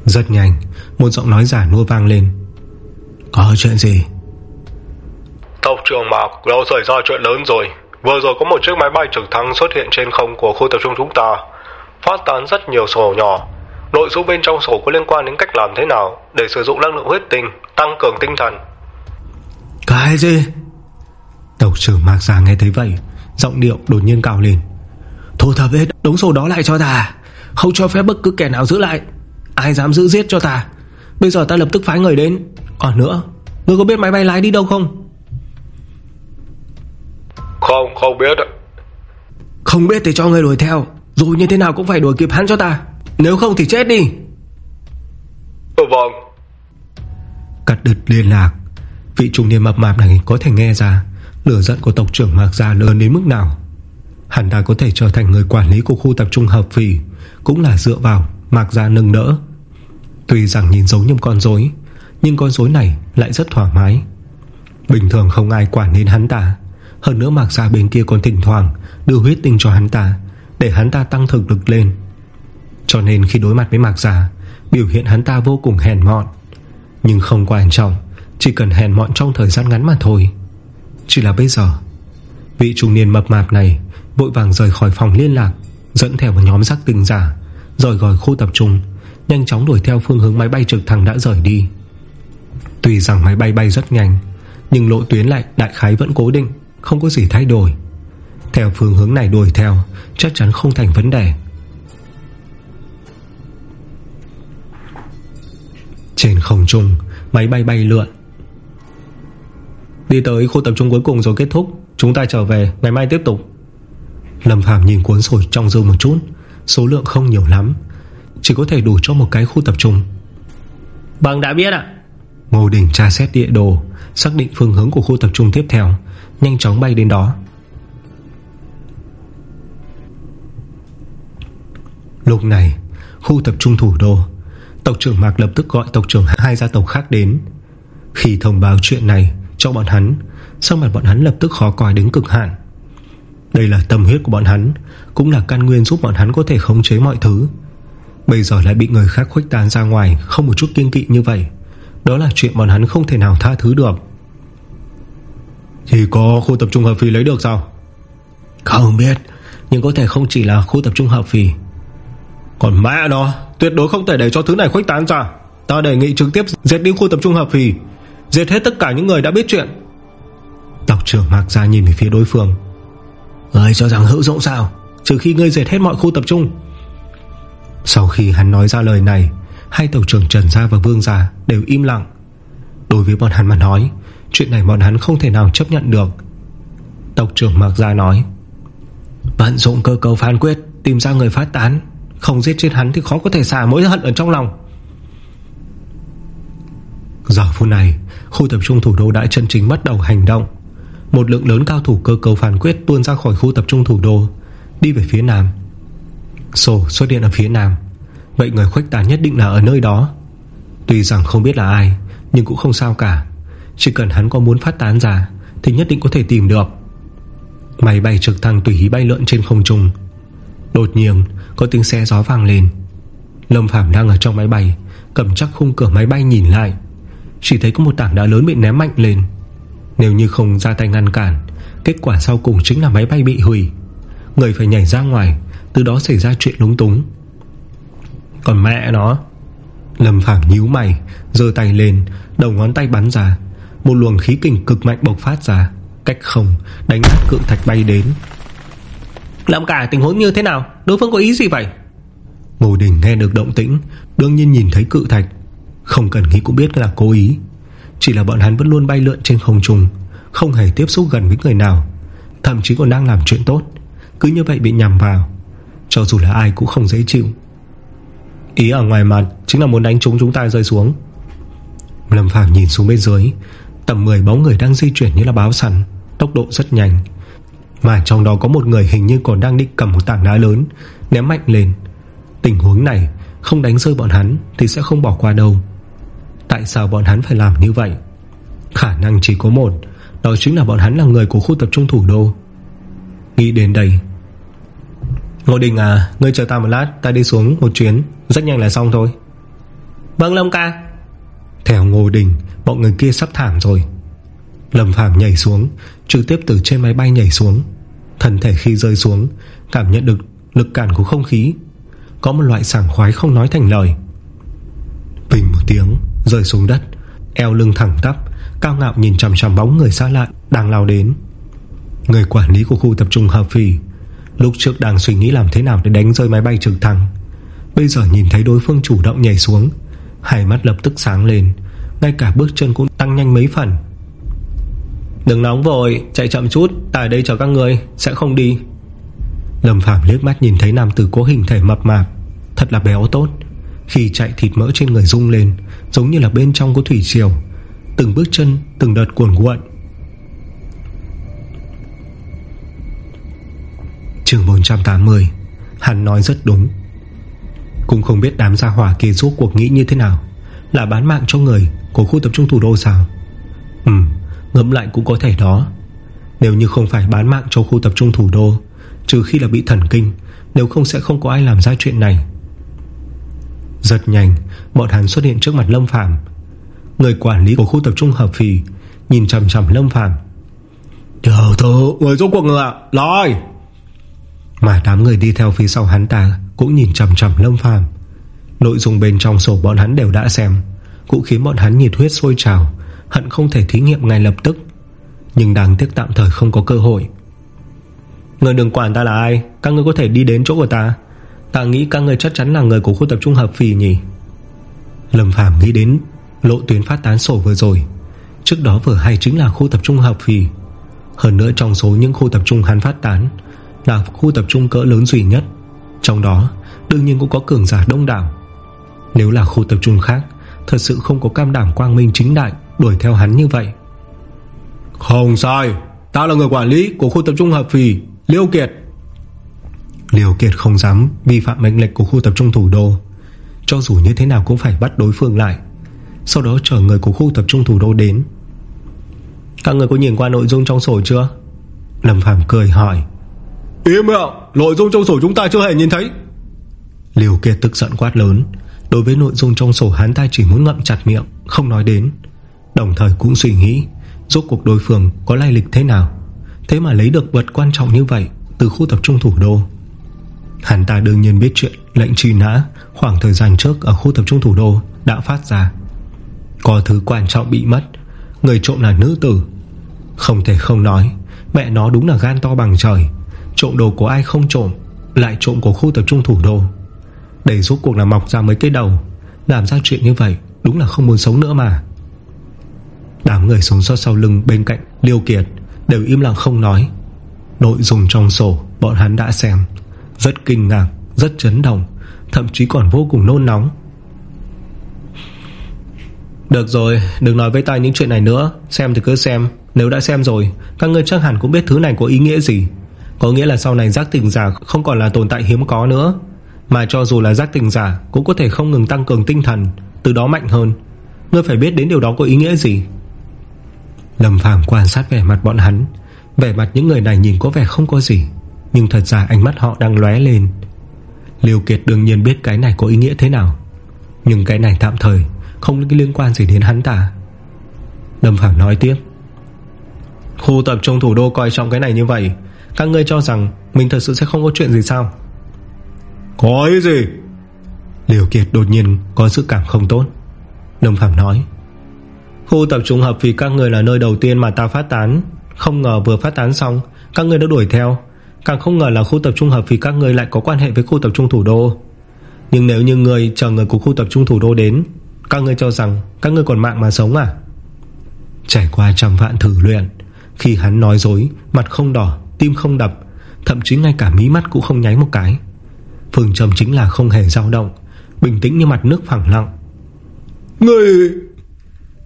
Rất nhanh Một giọng nói giả nua vang lên. Có chuyện gì? Tộc trưởng Mạc Đâu xảy ra chuyện lớn rồi. Vừa rồi có một chiếc máy bay trực thăng xuất hiện trên không Của khu tập trung chúng ta. Phát tán rất nhiều sổ nhỏ. Nội dung bên trong sổ có liên quan đến cách làm thế nào Để sử dụng năng lượng huyết tinh Tăng cường tinh thần? Cái gì? Tộc trưởng Mạc Già nghe thấy vậy Giọng điệu đột nhiên cao lên. Thu thập hết đống sổ đó lại cho ta. Không cho phép bất cứ kẻ nào giữ lại Ai dám giữ giết cho ta? Bây giờ ta lập tức phái người đến. Còn nữa Ngươi có biết máy bay lái đi đâu không? Không không biết Không biết thì cho người đuổi theo. Dù như thế nào cũng phải đuổi kịp hắn cho ta. Nếu không thì chết đi. Ừ vâng đứt liên lạc. Vị trung niên mập mạp này có thể nghe ra Lửa giận của tộc trưởng Mạc Gia lớn đến mức nào. Hắn ta có thể trở thành người quản lý của khu tập trung hợp phì Cũng là dựa vào Mạc Gia nâng đỡ. Tuy rằng nhìn giống như con rối, Nhưng con rối này lại rất thoải mái. Bình thường không ai quản đến hắn ta. Hơn nữa Mạc Gia bên kia còn thỉnh thoảng Đưa huyết tinh cho hắn ta, Để hắn ta tăng thực lực lên. Cho nên khi đối mặt với Mạc Gia, Biểu hiện hắn ta vô cùng hèn mọn. Nhưng không quan trọng, Chỉ cần hèn mọn trong thời gian ngắn mà thôi. Chỉ là bây giờ, Vị trung niên mập mạp này Vội vàng rời khỏi phòng liên lạc, Dẫn theo một nhóm giác tinh giả rồi gọi khu tập trung, Nhanh chóng đuổi theo phương hướng máy bay trực thăng đã rời đi. Tuy rằng máy bay bay rất nhanh, Nhưng lộ tuyến lại đại khái vẫn cố định, Không có gì thay đổi. Theo phương hướng này đuổi theo, Chắc chắn không thành vấn đề. Trên không trung, Máy bay bay lượn. Đi tới khu tập trung cuối cùng rồi kết thúc. Chúng ta trở về ngày mai tiếp tục. Lâm Phàm nhìn cuốn sổ trong dư một chút. Số lượng không nhiều lắm Chỉ có thể đủ cho một cái khu tập trung. Vâng đã biết ạ. Ngô Đình tra xét địa đồ Xác định phương hướng của khu tập trung tiếp theo Nhanh chóng bay đến đó. Lúc này Khu tập trung thủ đô Tộc trưởng Mạc lập tức gọi tộc trưởng hai gia tộc khác đến. Khi thông báo chuyện này Cho bọn hắn Sau mặt bọn hắn lập tức khó coi đến cực hạn Đây là tâm huyết của bọn hắn Cũng là căn nguyên giúp bọn hắn có thể khống chế mọi thứ. Bây giờ lại bị người khác khuếch tán ra ngoài Không một chút kiên kỵ như vậy. Đó là chuyện bọn hắn không thể nào tha thứ được. Chỉ có khu tập trung hợp phì lấy được sao? Không biết Nhưng có thể không chỉ là khu tập trung hợp phì. Còn mẹ nó Tuyệt đối không thể để cho thứ này khuếch tán ra. Ta đề nghị trực tiếp diệt đi khu tập trung hợp phì Diệt hết tất cả những người đã biết chuyện. Tộc trưởng Mạc ra nhìn về phía đối phương Người cho rằng hữu dụng sao, Trừ khi ngươi dệt hết mọi khu tập trung. Sau khi hắn nói ra lời này, Hai tộc trưởng Trần Gia và Vương Gia Đều im lặng. Đối với bọn hắn mà nói, Chuyện này bọn hắn không thể nào chấp nhận được. Tộc trưởng Mạc Gia nói, Vận dụng cơ cầu phán quyết, Tìm ra người phát tán, Không giết chết hắn thì khó có thể xả mối hận ở trong lòng. Giờ phút này, Khu tập trung thủ đô đã chân chính bắt đầu hành động. Một lượng lớn cao thủ cơ cầu phản quyết Tuôn ra khỏi khu tập trung thủ đô, Đi về phía nam. Sổ xuất hiện ở phía nam. Vậy người khuếch tán nhất định là ở nơi đó. Tuy rằng không biết là ai, Nhưng cũng không sao cả. Chỉ cần hắn có muốn phát tán ra, Thì nhất định có thể tìm được. Máy bay trực thăng tùy ý bay lượn trên không trung. Đột nhiên, Có tiếng xe gió vang lên. Lâm Phàm đang ở trong máy bay, Cầm chắc khung cửa máy bay nhìn lại. Chỉ thấy có một tảng đá lớn bị ném mạnh lên. Nếu như không ra tay ngăn cản Kết quả sau cùng chính là máy bay bị hủy. Người phải nhảy ra ngoài Từ đó xảy ra chuyện lúng túng. Còn mẹ nó? Lâm Phàm nhíu mày Dơ tay lên Đầu ngón tay bắn ra. Một luồng khí kình cực mạnh bộc phát ra Cách không Đánh nát cự thạch bay đến. Lâm cả tình huống như thế nào? Đối phương có ý gì vậy? Ngô Đình nghe được động tĩnh Đương nhiên nhìn thấy cự thạch. Không cần nghĩ cũng biết là cố ý chỉ là bọn hắn vẫn luôn bay lượn trên không trung, Không hề tiếp xúc gần với người nào, Thậm chí còn đang làm chuyện tốt, Cứ như vậy bị nhầm vào. Cho dù là ai cũng không dễ chịu. Ý ở ngoài mặt Chính là muốn đánh chúng chúng ta rơi xuống. Lâm Phàm nhìn xuống bên dưới, Tầm 10 bóng người đang di chuyển như là báo sẵn, Tốc độ rất nhanh. Mà trong đó có một người hình như còn đang định cầm một tảng đá lớn, Ném mạnh lên. Tình huống này, Không đánh rơi bọn hắn Thì sẽ không bỏ qua đâu. Tại sao bọn hắn phải làm như vậy? Khả năng chỉ có một, Đó chính là bọn hắn là người của khu tập trung thủ đô. Nghĩ đến đây. Ngô Đình à Ngươi chờ ta một lát, Ta đi xuống một chuyến, Rất nhanh là xong thôi. Vâng Lâm ca. Theo Ngô Đình, Bọn người kia sắp thảm rồi. Lâm Phạm nhảy xuống, Trực tiếp từ trên máy bay nhảy xuống. Thân thể khi rơi xuống, Cảm nhận được lực cản của không khí. Có một loại sảng khoái không nói thành lời. Bình một tiếng. Rơi xuống đất. Eo lưng thẳng tắp, Cao ngạo nhìn chằm chằm bóng người xa lạ Đang lao đến. Người quản lý của khu tập trung hợp phì, Lúc trước đang suy nghĩ làm thế nào để đánh rơi máy bay trực thăng. Bây giờ nhìn thấy đối phương chủ động nhảy xuống, Hai mắt lập tức sáng lên, Ngay cả bước chân cũng tăng nhanh mấy phần. Đừng nóng vội, Chạy chậm chút Tại đây chờ các người, Sẽ không đi. Lâm Phàm liếc mắt nhìn thấy nam tử có hình thể mập mạp, Thật là béo tốt. Khi chạy thịt mỡ trên người rung lên, Giống như là bên trong có thủy triều, Từng bước chân, Từng đợt cuồn cuộn. Trường 480 Hắn nói rất đúng. Cũng không biết đám gia hỏa kia rốt cuộc nghĩ như thế nào, Là bán mạng cho người Của khu tập trung thủ đô sao? Ừ ngẫm lại cũng có thể đó. Nếu như không phải bán mạng cho khu tập trung thủ đô, Trừ khi là bị thần kinh, Nếu không sẽ không có ai làm ra chuyện này. Rất nhanh Bọn hắn xuất hiện trước mặt Lâm Phàm. Người quản lý của khu tập trung hợp phì Nhìn chầm chầm Lâm Phàm. Tiểu tử Người rốt cuộc ạ Lại Mà đám người đi theo phía sau hắn ta Cũng nhìn chầm chầm Lâm Phàm. Nội dung bên trong sổ bọn hắn đều đã xem Cũng khiến bọn hắn nhiệt huyết sôi trào Hận không thể thí nghiệm ngay lập tức. Nhưng đáng tiếc tạm thời không có cơ hội. Người đừng quản ta là ai? Các người có thể đi đến chỗ của ta Ta nghĩ các người chắc chắn là người của khu tập trung hợp phì nhỉ? Lâm Phàm nghĩ đến Lộ tuyến phát tán sổ vừa rồi. Trước đó vừa hay chính là khu tập trung hợp phì. Hơn nữa trong số những khu tập trung hắn phát tán Là khu tập trung cỡ lớn duy nhất. Trong đó, Đương nhiên cũng có cường giả đông đảo. Nếu là khu tập trung khác, Thật sự không có cam đảm quang minh chính đại Đuổi theo hắn như vậy. Không sai, Ta là người quản lý của khu tập trung hợp phì, Liêu Kiệt. Liêu Kiệt không dám vi phạm mệnh lệnh của khu tập trung thủ đô. Cho dù như thế nào cũng phải bắt đối phương lại. Sau đó chờ người của khu tập trung thủ đô đến. Các người có nhìn qua nội dung trong sổ chưa? Lâm Phàm cười hỏi. Im miệng Nội dung trong sổ chúng ta chưa hề nhìn thấy. Liêu Kiệt tức giận quát lớn. Đối với nội dung trong sổ hắn ta chỉ muốn ngậm chặt miệng Không nói đến. Đồng thời cũng suy nghĩ Rốt cuộc đối phương có lai lịch thế nào? Thế mà lấy được vật quan trọng như vậy Từ khu tập trung thủ đô Hắn ta đương nhiên biết chuyện lệnh truy nã, Khoảng thời gian trước ở khu tập trung thủ đô Đã phát ra. Có thứ quan trọng bị mất, Người trộm là nữ tử. Không thể không nói, Mẹ nó đúng là gan to bằng trời. Trộm đồ của ai không trộm, Lại trộm của khu tập trung thủ đô. Để giúp cuộc là mọc ra mấy cái đầu, Làm ra chuyện như vậy Đúng là không muốn sống nữa mà. Đám người sống sót sau lưng bên cạnh Liêu Kiệt Đều im lặng không nói. Nội dung trong sổ bọn hắn đã xem. Rất kinh ngạc, rất chấn động Thậm chí còn vô cùng nôn nóng. Được rồi Đừng nói với ta những chuyện này nữa. Xem thì cứ xem. Nếu đã xem rồi Các ngươi chắc hẳn cũng biết thứ này có ý nghĩa gì. Có nghĩa là sau này giác tỉnh giả Không còn là tồn tại hiếm có nữa Mà cho dù là giác tỉnh giả Cũng có thể không ngừng tăng cường tinh thần Từ đó mạnh hơn. Ngươi phải biết đến điều đó có ý nghĩa gì. Lâm Phàm quan sát vẻ mặt bọn hắn. Vẻ mặt những người này nhìn có vẻ không có gì. Nhưng thật ra ánh mắt họ đang lóe lên. Liêu Kiệt đương nhiên biết cái này có ý nghĩa thế nào. Nhưng cái này tạm thời Không liên quan gì đến hắn ta. Lâm Phàm nói tiếp. Khu tập trung thủ đô coi trọng cái này như vậy Các ngươi cho rằng Mình thật sự sẽ không có chuyện gì sao? Có ý gì? Liêu Kiệt đột nhiên có sự cảm không tốt. Lâm Phàm nói. Khu tập trung hợp vì các người là nơi đầu tiên mà ta phát tán. Không ngờ vừa phát tán xong Các người đã đuổi theo Càng không ngờ là khu tập trung hợp vì các người lại có quan hệ với khu tập trung thủ đô. Nhưng nếu như người chờ người của khu tập trung thủ đô đến Các người cho rằng Các người còn mạng mà sống à? Trải qua trăm vạn thử luyện Khi hắn nói dối Mặt không đỏ, tim không đập Thậm chí ngay cả mí mắt cũng không nháy một cái. Phương trầm chính là không hề dao động Bình tĩnh như mặt nước phẳng lặng. Người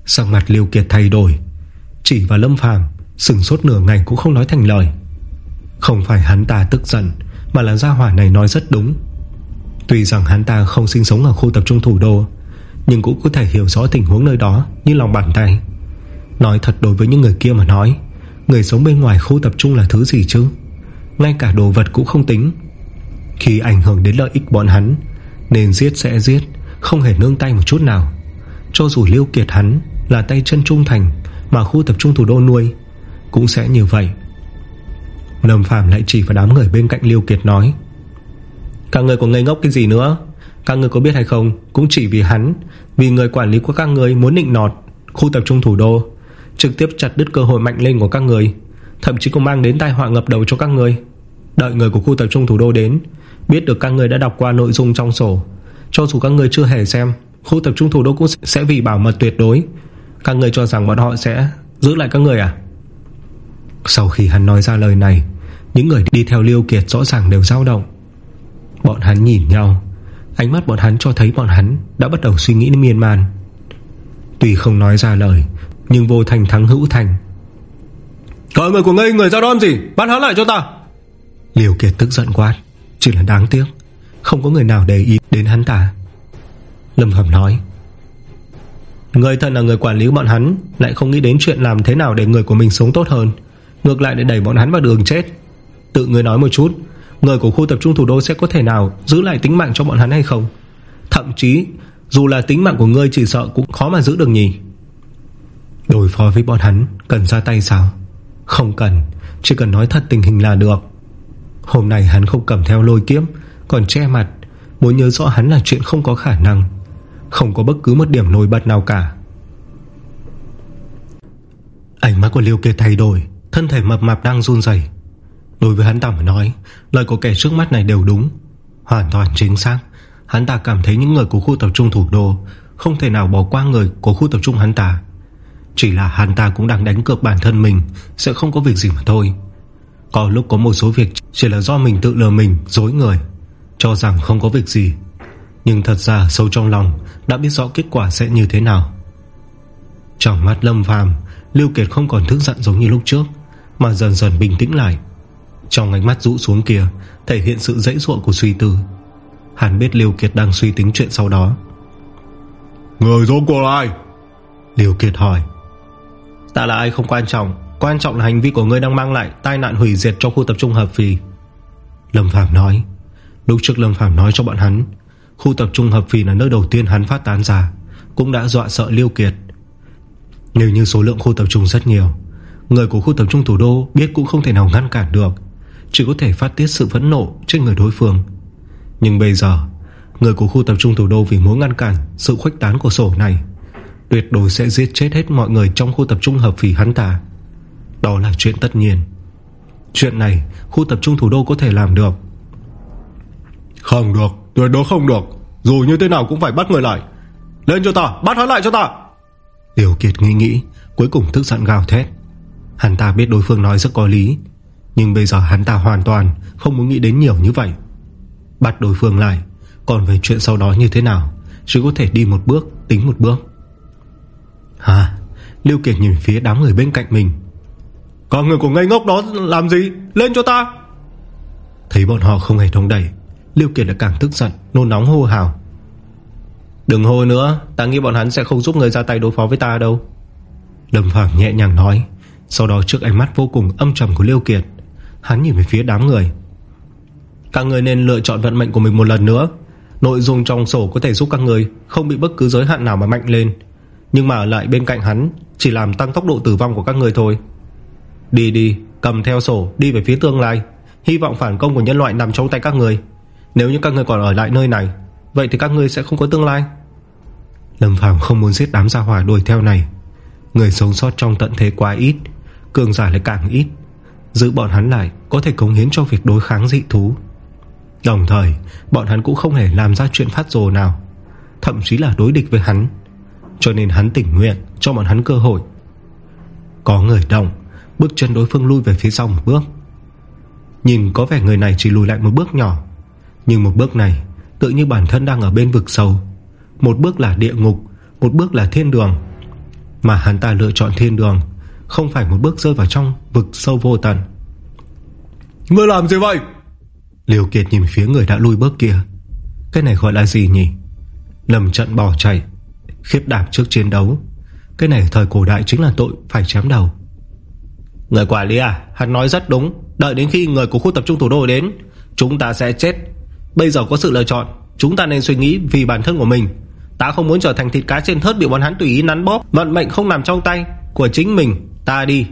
Sắc mặt Liêu Kiệt thay đổi Chỉ vào Lâm Phàm Sừng sốt nửa ngày cũng không nói thành lời không phải hắn ta tức giận, Mà là gia hỏa này nói rất đúng. Tuy rằng hắn ta không sinh sống ở khu tập trung thủ đô, Nhưng cũng có thể hiểu rõ tình huống nơi đó Như lòng bàn tay. Nói thật đối với những người kia mà nói, Người sống bên ngoài khu tập trung là thứ gì chứ? Ngay cả đồ vật cũng không tính. Khi ảnh hưởng đến lợi ích bọn hắn, Nên giết sẽ giết, Không hề nương tay một chút nào. Cho dù liêu kiệt hắn Là tay chân trung thành Mà khu tập trung thủ đô nuôi, Cũng sẽ như vậy. Lâm Phàm lại chỉ vào đám người bên cạnh Liêu Kiệt nói, Các người có ngây ngốc cái gì nữa? Các người có biết hay không? Cũng chỉ vì hắn, Vì người quản lý của các người muốn nịnh nọt, Khu tập trung thủ đô, Trực tiếp chặt đứt cơ hội mạnh lên của các người, Thậm chí còn mang đến tai họa ngập đầu cho các người. Đợi người của khu tập trung thủ đô đến, Biết được các người đã đọc qua nội dung trong sổ. Cho dù các người chưa hề xem, Khu tập trung thủ đô cũng sẽ vì bảo mật tuyệt đối. Các người cho rằng bọn họ sẽ Giữ lại các người à? Sau khi hắn nói ra lời này những người đi theo Liêu Kiệt rõ ràng đều dao động. Bọn hắn nhìn nhau. Ánh mắt bọn hắn cho thấy bọn hắn Đã bắt đầu suy nghĩ miên man. Tuy không nói ra lời Nhưng vô thành thắng hữu thành. Gọi người của ngây người ra làm gì? Bắt hắn lại cho ta. Liều Kiệt tức giận quát. Chỉ là đáng tiếc Không có người nào để ý đến hắn ta. Lâm Phàm nói. Người thân là người quản lý bọn hắn Lại không nghĩ đến chuyện làm thế nào để người của mình sống tốt hơn. Ngược lại để đẩy bọn hắn vào đường chết Tự người nói một chút. Người của khu tập trung thủ đô sẽ có thể nào Giữ lại tính mạng cho bọn hắn hay không? Thậm chí, dù là tính mạng của ngươi chỉ sợ cũng khó mà giữ được nhỉ? Đối phó với bọn hắn, Cần ra tay sao? Không cần, Chỉ cần nói thật tình hình là được. Hôm nay hắn không cầm theo lôi kiếm Còn che mặt, Muốn nhớ rõ hắn là chuyện không có khả năng. Không có bất cứ một điểm nổi bật nào cả. Ánh mắt của Liêu kia thay đổi, Thân thể mập mạp đang run dày Đối với hắn ta mà nói Lời của kẻ trước mắt này đều đúng. Hoàn toàn chính xác. Hắn ta cảm thấy những người của khu tập trung thủ đô Không thể nào bỏ qua người của khu tập trung hắn ta. Chỉ là hắn ta cũng đang đánh cược bản thân mình Sẽ không có việc gì mà thôi. Có lúc có một số việc Chỉ là do mình tự lừa mình, dối người Cho rằng không có việc gì. Nhưng thật ra sâu trong lòng Đã biết rõ kết quả sẽ như thế nào. Trong mắt Lâm Phàm Lưu Kiệt không còn thức giận giống như lúc trước Mà dần dần bình tĩnh lại. Trong ánh mắt rũ xuống kia Thể hiện sự dãy ruộng của suy tư. Hắn biết Liêu Kiệt đang suy tính chuyện sau đó. Người rốt cuộc là ai? Liêu Kiệt hỏi. Ta là ai không quan trọng Quan trọng là hành vi của ngươi đang mang lại Tai nạn hủy diệt cho khu tập trung hợp phì. Lâm Phạm nói. Lúc trước Lâm Phạm nói cho bọn hắn Khu tập trung hợp phì là nơi đầu tiên hắn phát tán ra Cũng đã dọa sợ Liêu Kiệt. Nếu như số lượng khu tập trung rất nhiều Người của khu tập trung thủ đô Biết cũng không thể nào ngăn cản được Chỉ có thể phát tiết sự phẫn nộ trên người đối phương. Nhưng bây giờ Người của khu tập trung thủ đô vì muốn ngăn cản Sự khuếch tán của sổ này Tuyệt đối sẽ giết chết hết mọi người Trong khu tập trung hợp phỉ hắn ta. Đó là chuyện tất nhiên. Chuyện này khu tập trung thủ đô có thể làm được. Không được Tuyệt đối không được. Dù như thế nào cũng phải bắt người lại. Lên cho ta Bắt hắn lại cho ta. Điều Kiệt nghĩ nghĩ Cuối cùng tức giận gào thét. Hắn ta biết đối phương nói rất có lý nhưng bây giờ hắn ta hoàn toàn Không muốn nghĩ đến nhiều như vậy. Bắt đối phương lại, Còn về chuyện sau đó như thế nào? Chỉ có thể đi một bước, tính một bước. Hả? Lưu Kiệt nhìn phía đám người bên cạnh mình. Có người của ngây ngốc đó làm gì? Lên cho ta! Thấy bọn họ không hề đóng đẩy, Lưu Kiệt đã càng tức giận, Nôn nóng hô hào. Đừng hô nữa, Ta nghĩ bọn hắn sẽ không giúp người ra tay đối phó với ta đâu. Lâm Phạm nhẹ nhàng nói, Sau đó trước ánh mắt vô cùng âm trầm của Lưu Kiệt. Hắn nhìn về phía đám người. Các người nên lựa chọn vận mệnh của mình một lần nữa. Nội dung trong sổ có thể giúp các người Không bị bất cứ giới hạn nào mà mạnh lên. Nhưng mà ở lại bên cạnh hắn, Chỉ làm tăng tốc độ tử vong của các người thôi. Đi đi, Cầm theo sổ, đi về phía tương lai. Hy vọng phản công của nhân loại nằm trong tay các người Nếu như các người còn ở lại nơi này, Vậy thì các người sẽ không có tương lai. Lâm Phàm không muốn giết đám gia hỏa đuổi theo này. Người sống sót trong tận thế quá ít, Cường giả lại càng ít. Giữ bọn hắn lại Có thể cống hiến cho việc đối kháng dị thú. Đồng thời, Bọn hắn cũng không hề làm ra chuyện phát rồ nào, Thậm chí là đối địch với hắn, Cho nên hắn tỉnh nguyện Cho bọn hắn cơ hội. Có người động, Bước chân đối phương lui về phía sau một bước. Nhìn có vẻ người này chỉ lùi lại một bước nhỏ, Nhưng một bước này Tự như bản thân đang ở bên vực sâu. Một bước là địa ngục, Một bước là thiên đường. Mà hắn ta lựa chọn thiên đường không phải một bước rơi vào trong vực sâu vô tận. Ngươi làm gì vậy? Liều Kiệt nhìn phía người đã lui bước kia. Cái này gọi là gì nhỉ? Lầm trận bỏ chạy, Khiếp đảm trước chiến đấu. Cái này thời cổ đại chính là tội phải chém đầu. Người quản lý à Hắn nói rất đúng. Đợi đến khi người của khu tập trung thủ đô đến, Chúng ta sẽ chết. Bây giờ có sự lựa chọn. Chúng ta nên suy nghĩ vì bản thân của mình. Ta không muốn trở thành thịt cá trên thớt Bị bọn hắn tùy ý nắn bóp. Vận mệnh không nằm trong tay Của chính mình. Ta đi.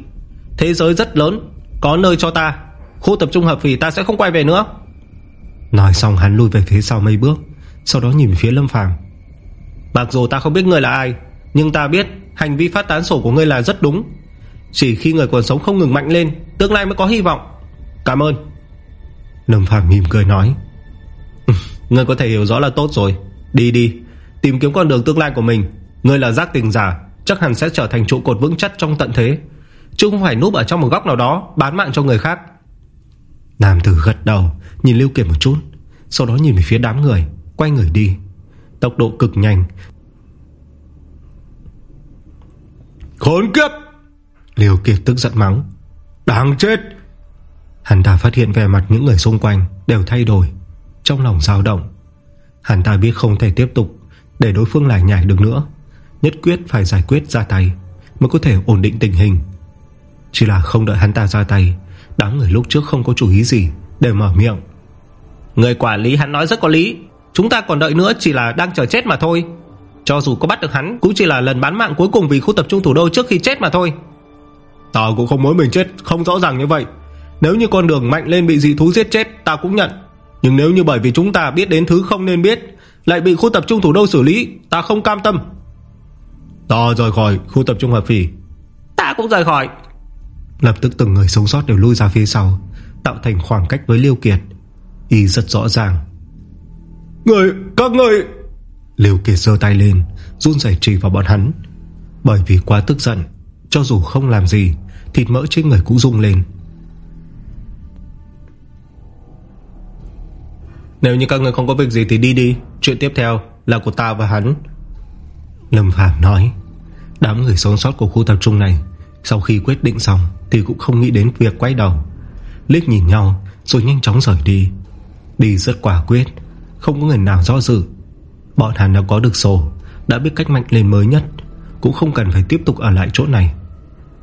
Thế giới rất lớn, Có nơi cho ta. Khu tập trung hợp phì ta sẽ không quay về nữa. Nói xong hắn lui về phía sau mấy bước, Sau đó nhìn phía Lâm Phàm. Mặc dù ta không biết người là ai, Nhưng ta biết hành vi phát tán sổ của ngươi là rất đúng. Chỉ khi người còn sống không ngừng mạnh lên, Tương lai mới có hy vọng. Cảm ơn. Lâm Phàm mỉm cười nói. Ngươi có thể hiểu rõ là tốt rồi. Đi đi, Tìm kiếm con đường tương lai của mình. Ngươi là giác tình giả Chắc hẳn sẽ trở thành trụ cột vững chắc trong tận thế. Chứ không phải núp ở trong một góc nào đó Bán mạng cho người khác. Nam tử gật đầu Nhìn Lưu Kiệt một chút Sau đó nhìn về phía đám người Quay người đi. Tốc độ cực nhanh. Khốn kiếp! Liêu Kiệt tức giận mắng. Đáng chết! Hắn ta phát hiện về mặt những người xung quanh Đều thay đổi Trong lòng dao động. Hắn ta biết không thể tiếp tục Để đối phương lại nhảy được nữa Nhất quyết phải giải quyết ra tay Mới có thể ổn định tình hình. Chỉ là không đợi hắn ta ra tay Đám người lúc trước không có chủ ý gì Để mở miệng. Người quản lý hắn nói rất có lý Chúng ta còn đợi nữa chỉ là đang chờ chết mà thôi. Cho dù có bắt được hắn Cũng chỉ là lần bán mạng cuối cùng vì khu tập trung thủ đô trước khi chết mà thôi. Tao cũng không muốn mình chết Không rõ ràng như vậy. Nếu như con đường mạnh lên bị dị thú giết chết Tao cũng nhận. Nhưng nếu như bởi vì chúng ta biết đến thứ không nên biết Lại bị khu tập trung thủ đô xử lý Ta không cam tâm Ta rời khỏi khu tập trung hợp phỉ Ta cũng rời khỏi. Lập tức từng người sống sót đều lui ra phía sau Tạo thành khoảng cách với Liêu Kiệt. Y rất rõ ràng. Người, các người! Liêu Kiệt giơ tay lên Run rẩy trì vào bọn hắn. Bởi vì quá tức giận Cho dù không làm gì Thịt mỡ trên người cũng rung lên. Nếu như các người không có việc gì thì đi đi Chuyện tiếp theo là của ta và hắn Lâm Phàm nói. Đám người sống sót của khu tập trung này, Sau khi quyết định xong Thì cũng không nghĩ đến việc quay đầu. Liếc nhìn nhau, rồi nhanh chóng rời đi. Đi rất quả quyết, Không có người nào do dự. Bọn hắn đã có được sổ, Đã biết cách mạnh lên mới nhất, Cũng không cần phải tiếp tục ở lại chỗ này.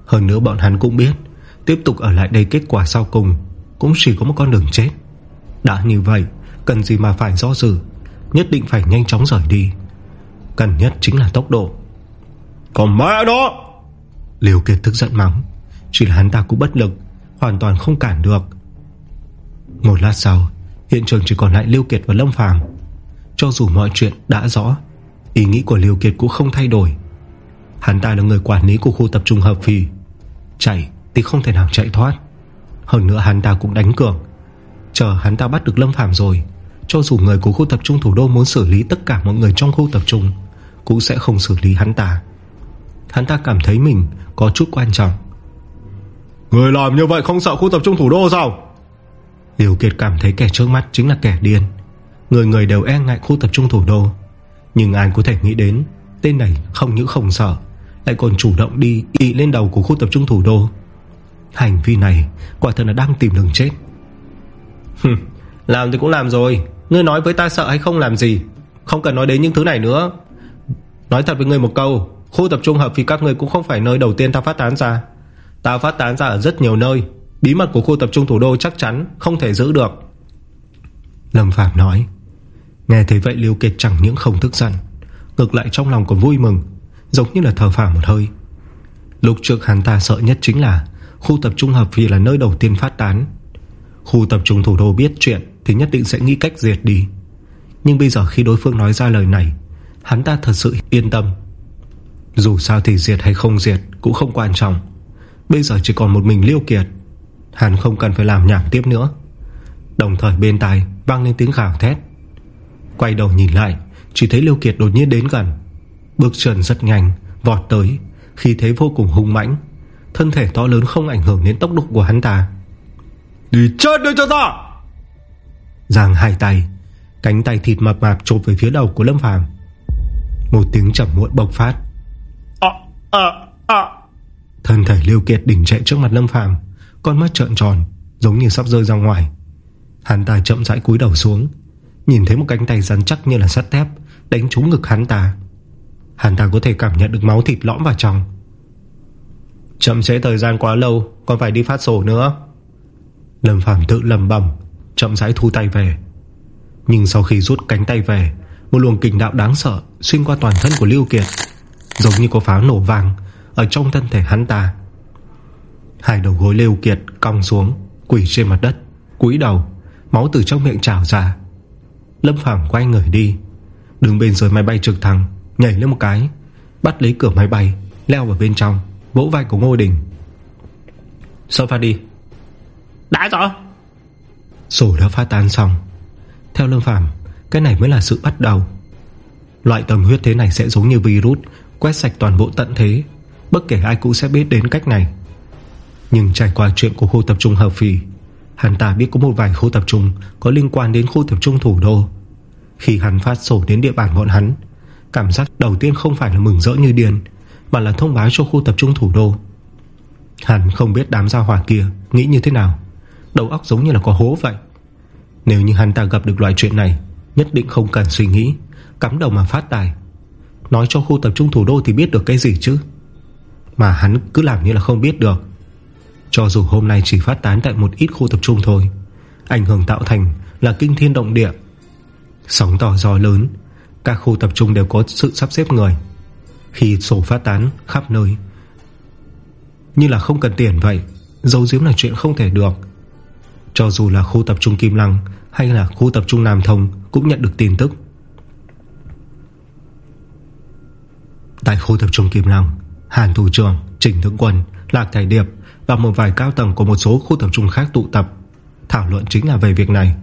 Hơn nữa bọn hắn cũng biết, Tiếp tục ở lại đây kết quả sau cùng Cũng chỉ có một con đường chết. Đã như vậy, Cần gì mà phải do dự, Nhất định phải nhanh chóng rời đi. Cần nhất chính là tốc độ. Còn mẹ đó! Liều Kiệt tức giận mắng. Chỉ là hắn ta cũng bất lực, Hoàn toàn không cản được. Một lát sau, Hiện trường chỉ còn lại Liêu Kiệt và Lâm Phàm. Cho dù mọi chuyện đã rõ, Ý nghĩ của Liêu Kiệt cũng không thay đổi. Hắn ta là người quản lý của khu tập trung hợp phì. Chạy thì không thể nào chạy thoát. Hơn nữa hắn ta cũng đánh cường Chờ hắn ta bắt được Lâm Phàm rồi, Cho dù người của khu tập trung thủ đô muốn xử lý Tất cả mọi người trong khu tập trung cũng sẽ không xử lý hắn ta. Hắn ta cảm thấy mình có chút quan trọng. Người làm như vậy không sợ khu tập trung thủ đô sao? Liêu Kiệt cảm thấy kẻ trước mắt chính là kẻ điên. Người người đều e ngại khu tập trung thủ đô. Nhưng ai có thể nghĩ đến Tên này không những không sợ Lại còn chủ động đi y lên đầu của khu tập trung thủ đô. Hành vi này Quả thật là đang tìm đường chết. Làm thì cũng làm rồi. Ngươi nói với ta sợ hay không làm gì? Không cần nói đến những thứ này nữa Nói thật với ngươi một câu, Khu tập trung hợp vì các ngươi cũng không phải nơi đầu tiên ta phát tán ra. Ta phát tán ra ở rất nhiều nơi, Bí mật của khu tập trung thủ đô chắc chắn Không thể giữ được. Lâm Phạm nói, Nghe thấy vậy Liêu Kiệt chẳng những không tức giận, Ngược lại trong lòng còn vui mừng, Giống như là thở phào một hơi. Lúc trước hắn ta sợ nhất chính là Khu tập trung hợp vì là nơi đầu tiên phát tán. Khu tập trung thủ đô biết chuyện Thì nhất định sẽ nghĩ cách diệt đi. Nhưng bây giờ khi đối phương nói ra lời này Hắn ta thật sự yên tâm. Dù sao thì diệt hay không diệt Cũng không quan trọng. Bây giờ chỉ còn một mình Liêu Kiệt. Hắn không cần phải làm nhảm tiếp nữa. Đồng thời bên tai vang lên tiếng khảo thét. Quay đầu nhìn lại Chỉ thấy Liêu Kiệt đột nhiên đến gần. Bước chân rất nhanh Vọt tới Khi thế vô cùng hung mãnh. Thân thể to lớn không ảnh hưởng đến tốc độ của hắn ta. Đi chết đi cho ta! Giang hai tay Cánh tay thịt mập mạp chộp về phía đầu của Lâm Phàm Một tiếng chậm muộn bộc phát. À à à Thân thể Liêu Kiệt đỉnh chạy trước mặt Lâm Phàm Con mắt trợn tròn Giống như sắp rơi ra ngoài. Hắn ta chậm rãi cúi đầu xuống Nhìn thấy một cánh tay rắn chắc như là sắt thép Đánh trúng ngực hắn ta. Hắn ta có thể cảm nhận được máu thịt lõm vào trong. Chậm chế thời gian quá lâu Còn phải đi phát sổ nữa. Lâm Phàm tự lầm bầm Chậm rãi thu tay về. Nhưng sau khi rút cánh tay về Một luồng kình đạo đáng sợ Xuyên qua toàn thân của Lưu Kiệt Giống như có pháo nổ vàng Ở trong thân thể hắn ta. Hai đầu gối Lưu Kiệt cong xuống Quỷ trên mặt đất cúi đầu Máu từ trong miệng trào ra. Lâm Phàm quay người đi Đứng bên dưới máy bay trực thăng Nhảy lên một cái Bắt lấy cửa máy bay Leo vào bên trong Vỗ vai của Ngô Đình. Xuất phát đi. Đã rõ Sổ đã phát tán xong. Theo Lâm Phàm Cái này mới là sự bắt đầu Loại tầm huyết thế này sẽ giống như virus, Quét sạch toàn bộ tận thế. Bất kể ai cũng sẽ biết đến cách này. Nhưng trải qua chuyện của khu tập trung hợp phì, Hắn ta biết có một vài khu tập trung Có liên quan đến khu tập trung thủ đô. Khi hắn phát sổ đến địa bàn bọn hắn, Cảm giác đầu tiên không phải là mừng rỡ như điên, Mà là thông báo cho khu tập trung thủ đô. Hắn không biết đám gia hỏa kia Nghĩ như thế nào. Đầu óc giống như là có hố vậy. Nếu như hắn ta gặp được loại chuyện này, Nhất định không cần suy nghĩ. Cắm đầu mà phát tài. Nói cho khu tập trung thủ đô thì biết được cái gì chứ? Mà hắn cứ làm như là không biết được. Cho dù hôm nay chỉ phát tán Tại một ít khu tập trung thôi, Ảnh hưởng tạo thành là kinh thiên động địa. Sóng to gió lớn, Các khu tập trung đều có sự sắp xếp người. Khi sổ phát tán khắp nơi, Như là không cần tiền vậy Dấu diếm là chuyện không thể được. Cho dù là khu tập trung Kim Lăng Hay là khu tập trung Nam Thông Cũng nhận được tin tức. Tại khu tập trung Kim Lăng Hàn Thủ Trường, Trình Thượng Quân Lạc Thải Điệp Và một vài cao tầng của một số khu tập trung khác tụ tập. Thảo luận chính là về việc này.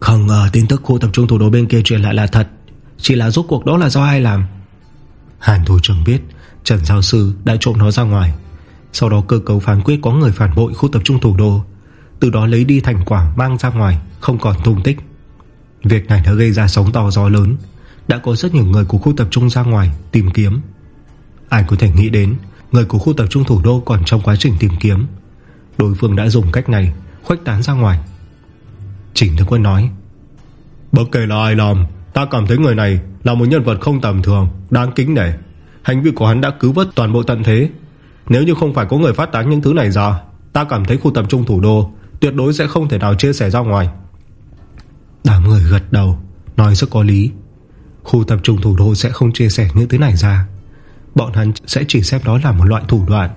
Không ngờ tin tức khu tập trung thủ đô bên kia truyền lại là thật. Chỉ là rốt cuộc đó là do ai làm? Hàn Thủ Trường biết Trần Giáo Sư đã trộm nó ra ngoài. Sau đó cơ cấu phán quyết có người phản bội khu tập trung thủ đô. Từ đó lấy đi thành quả mang ra ngoài Không còn tung tích. Việc này đã gây ra sóng to gió lớn Đã có rất nhiều người của khu tập trung ra ngoài Tìm kiếm. Ai có thể nghĩ đến Người của khu tập trung thủ đô còn trong quá trình tìm kiếm. Đối phương đã dùng cách này Khuếch tán ra ngoài. Trình Thức Quân nói Bất kể là ai làm Ta cảm thấy người này là một nhân vật không tầm thường Đáng kính nể. Hành vi của hắn đã cứu vớt toàn bộ tận thế. Nếu như không phải có người phát tán những thứ này ra Ta cảm thấy khu tập trung thủ đô Tuyệt đối sẽ không thể nào chia sẻ ra ngoài. Đám người gật đầu Nói rất có lý Khu tập trung thủ đô sẽ không chia sẻ những thứ này ra. Bọn hắn sẽ chỉ xem đó là một loại thủ đoạn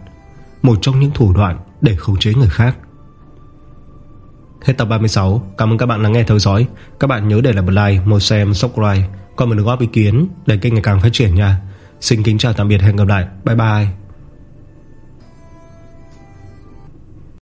Một trong những thủ đoạn Để khống chế người khác. Hết tập 36 Cảm ơn các bạn đã nghe theo dõi. Các bạn nhớ để lại một like, một xem, subscribe Còn một góp ý kiến để kênh ngày càng phát triển nha. Xin kính chào tạm biệt hẹn gặp lại. Bye bye.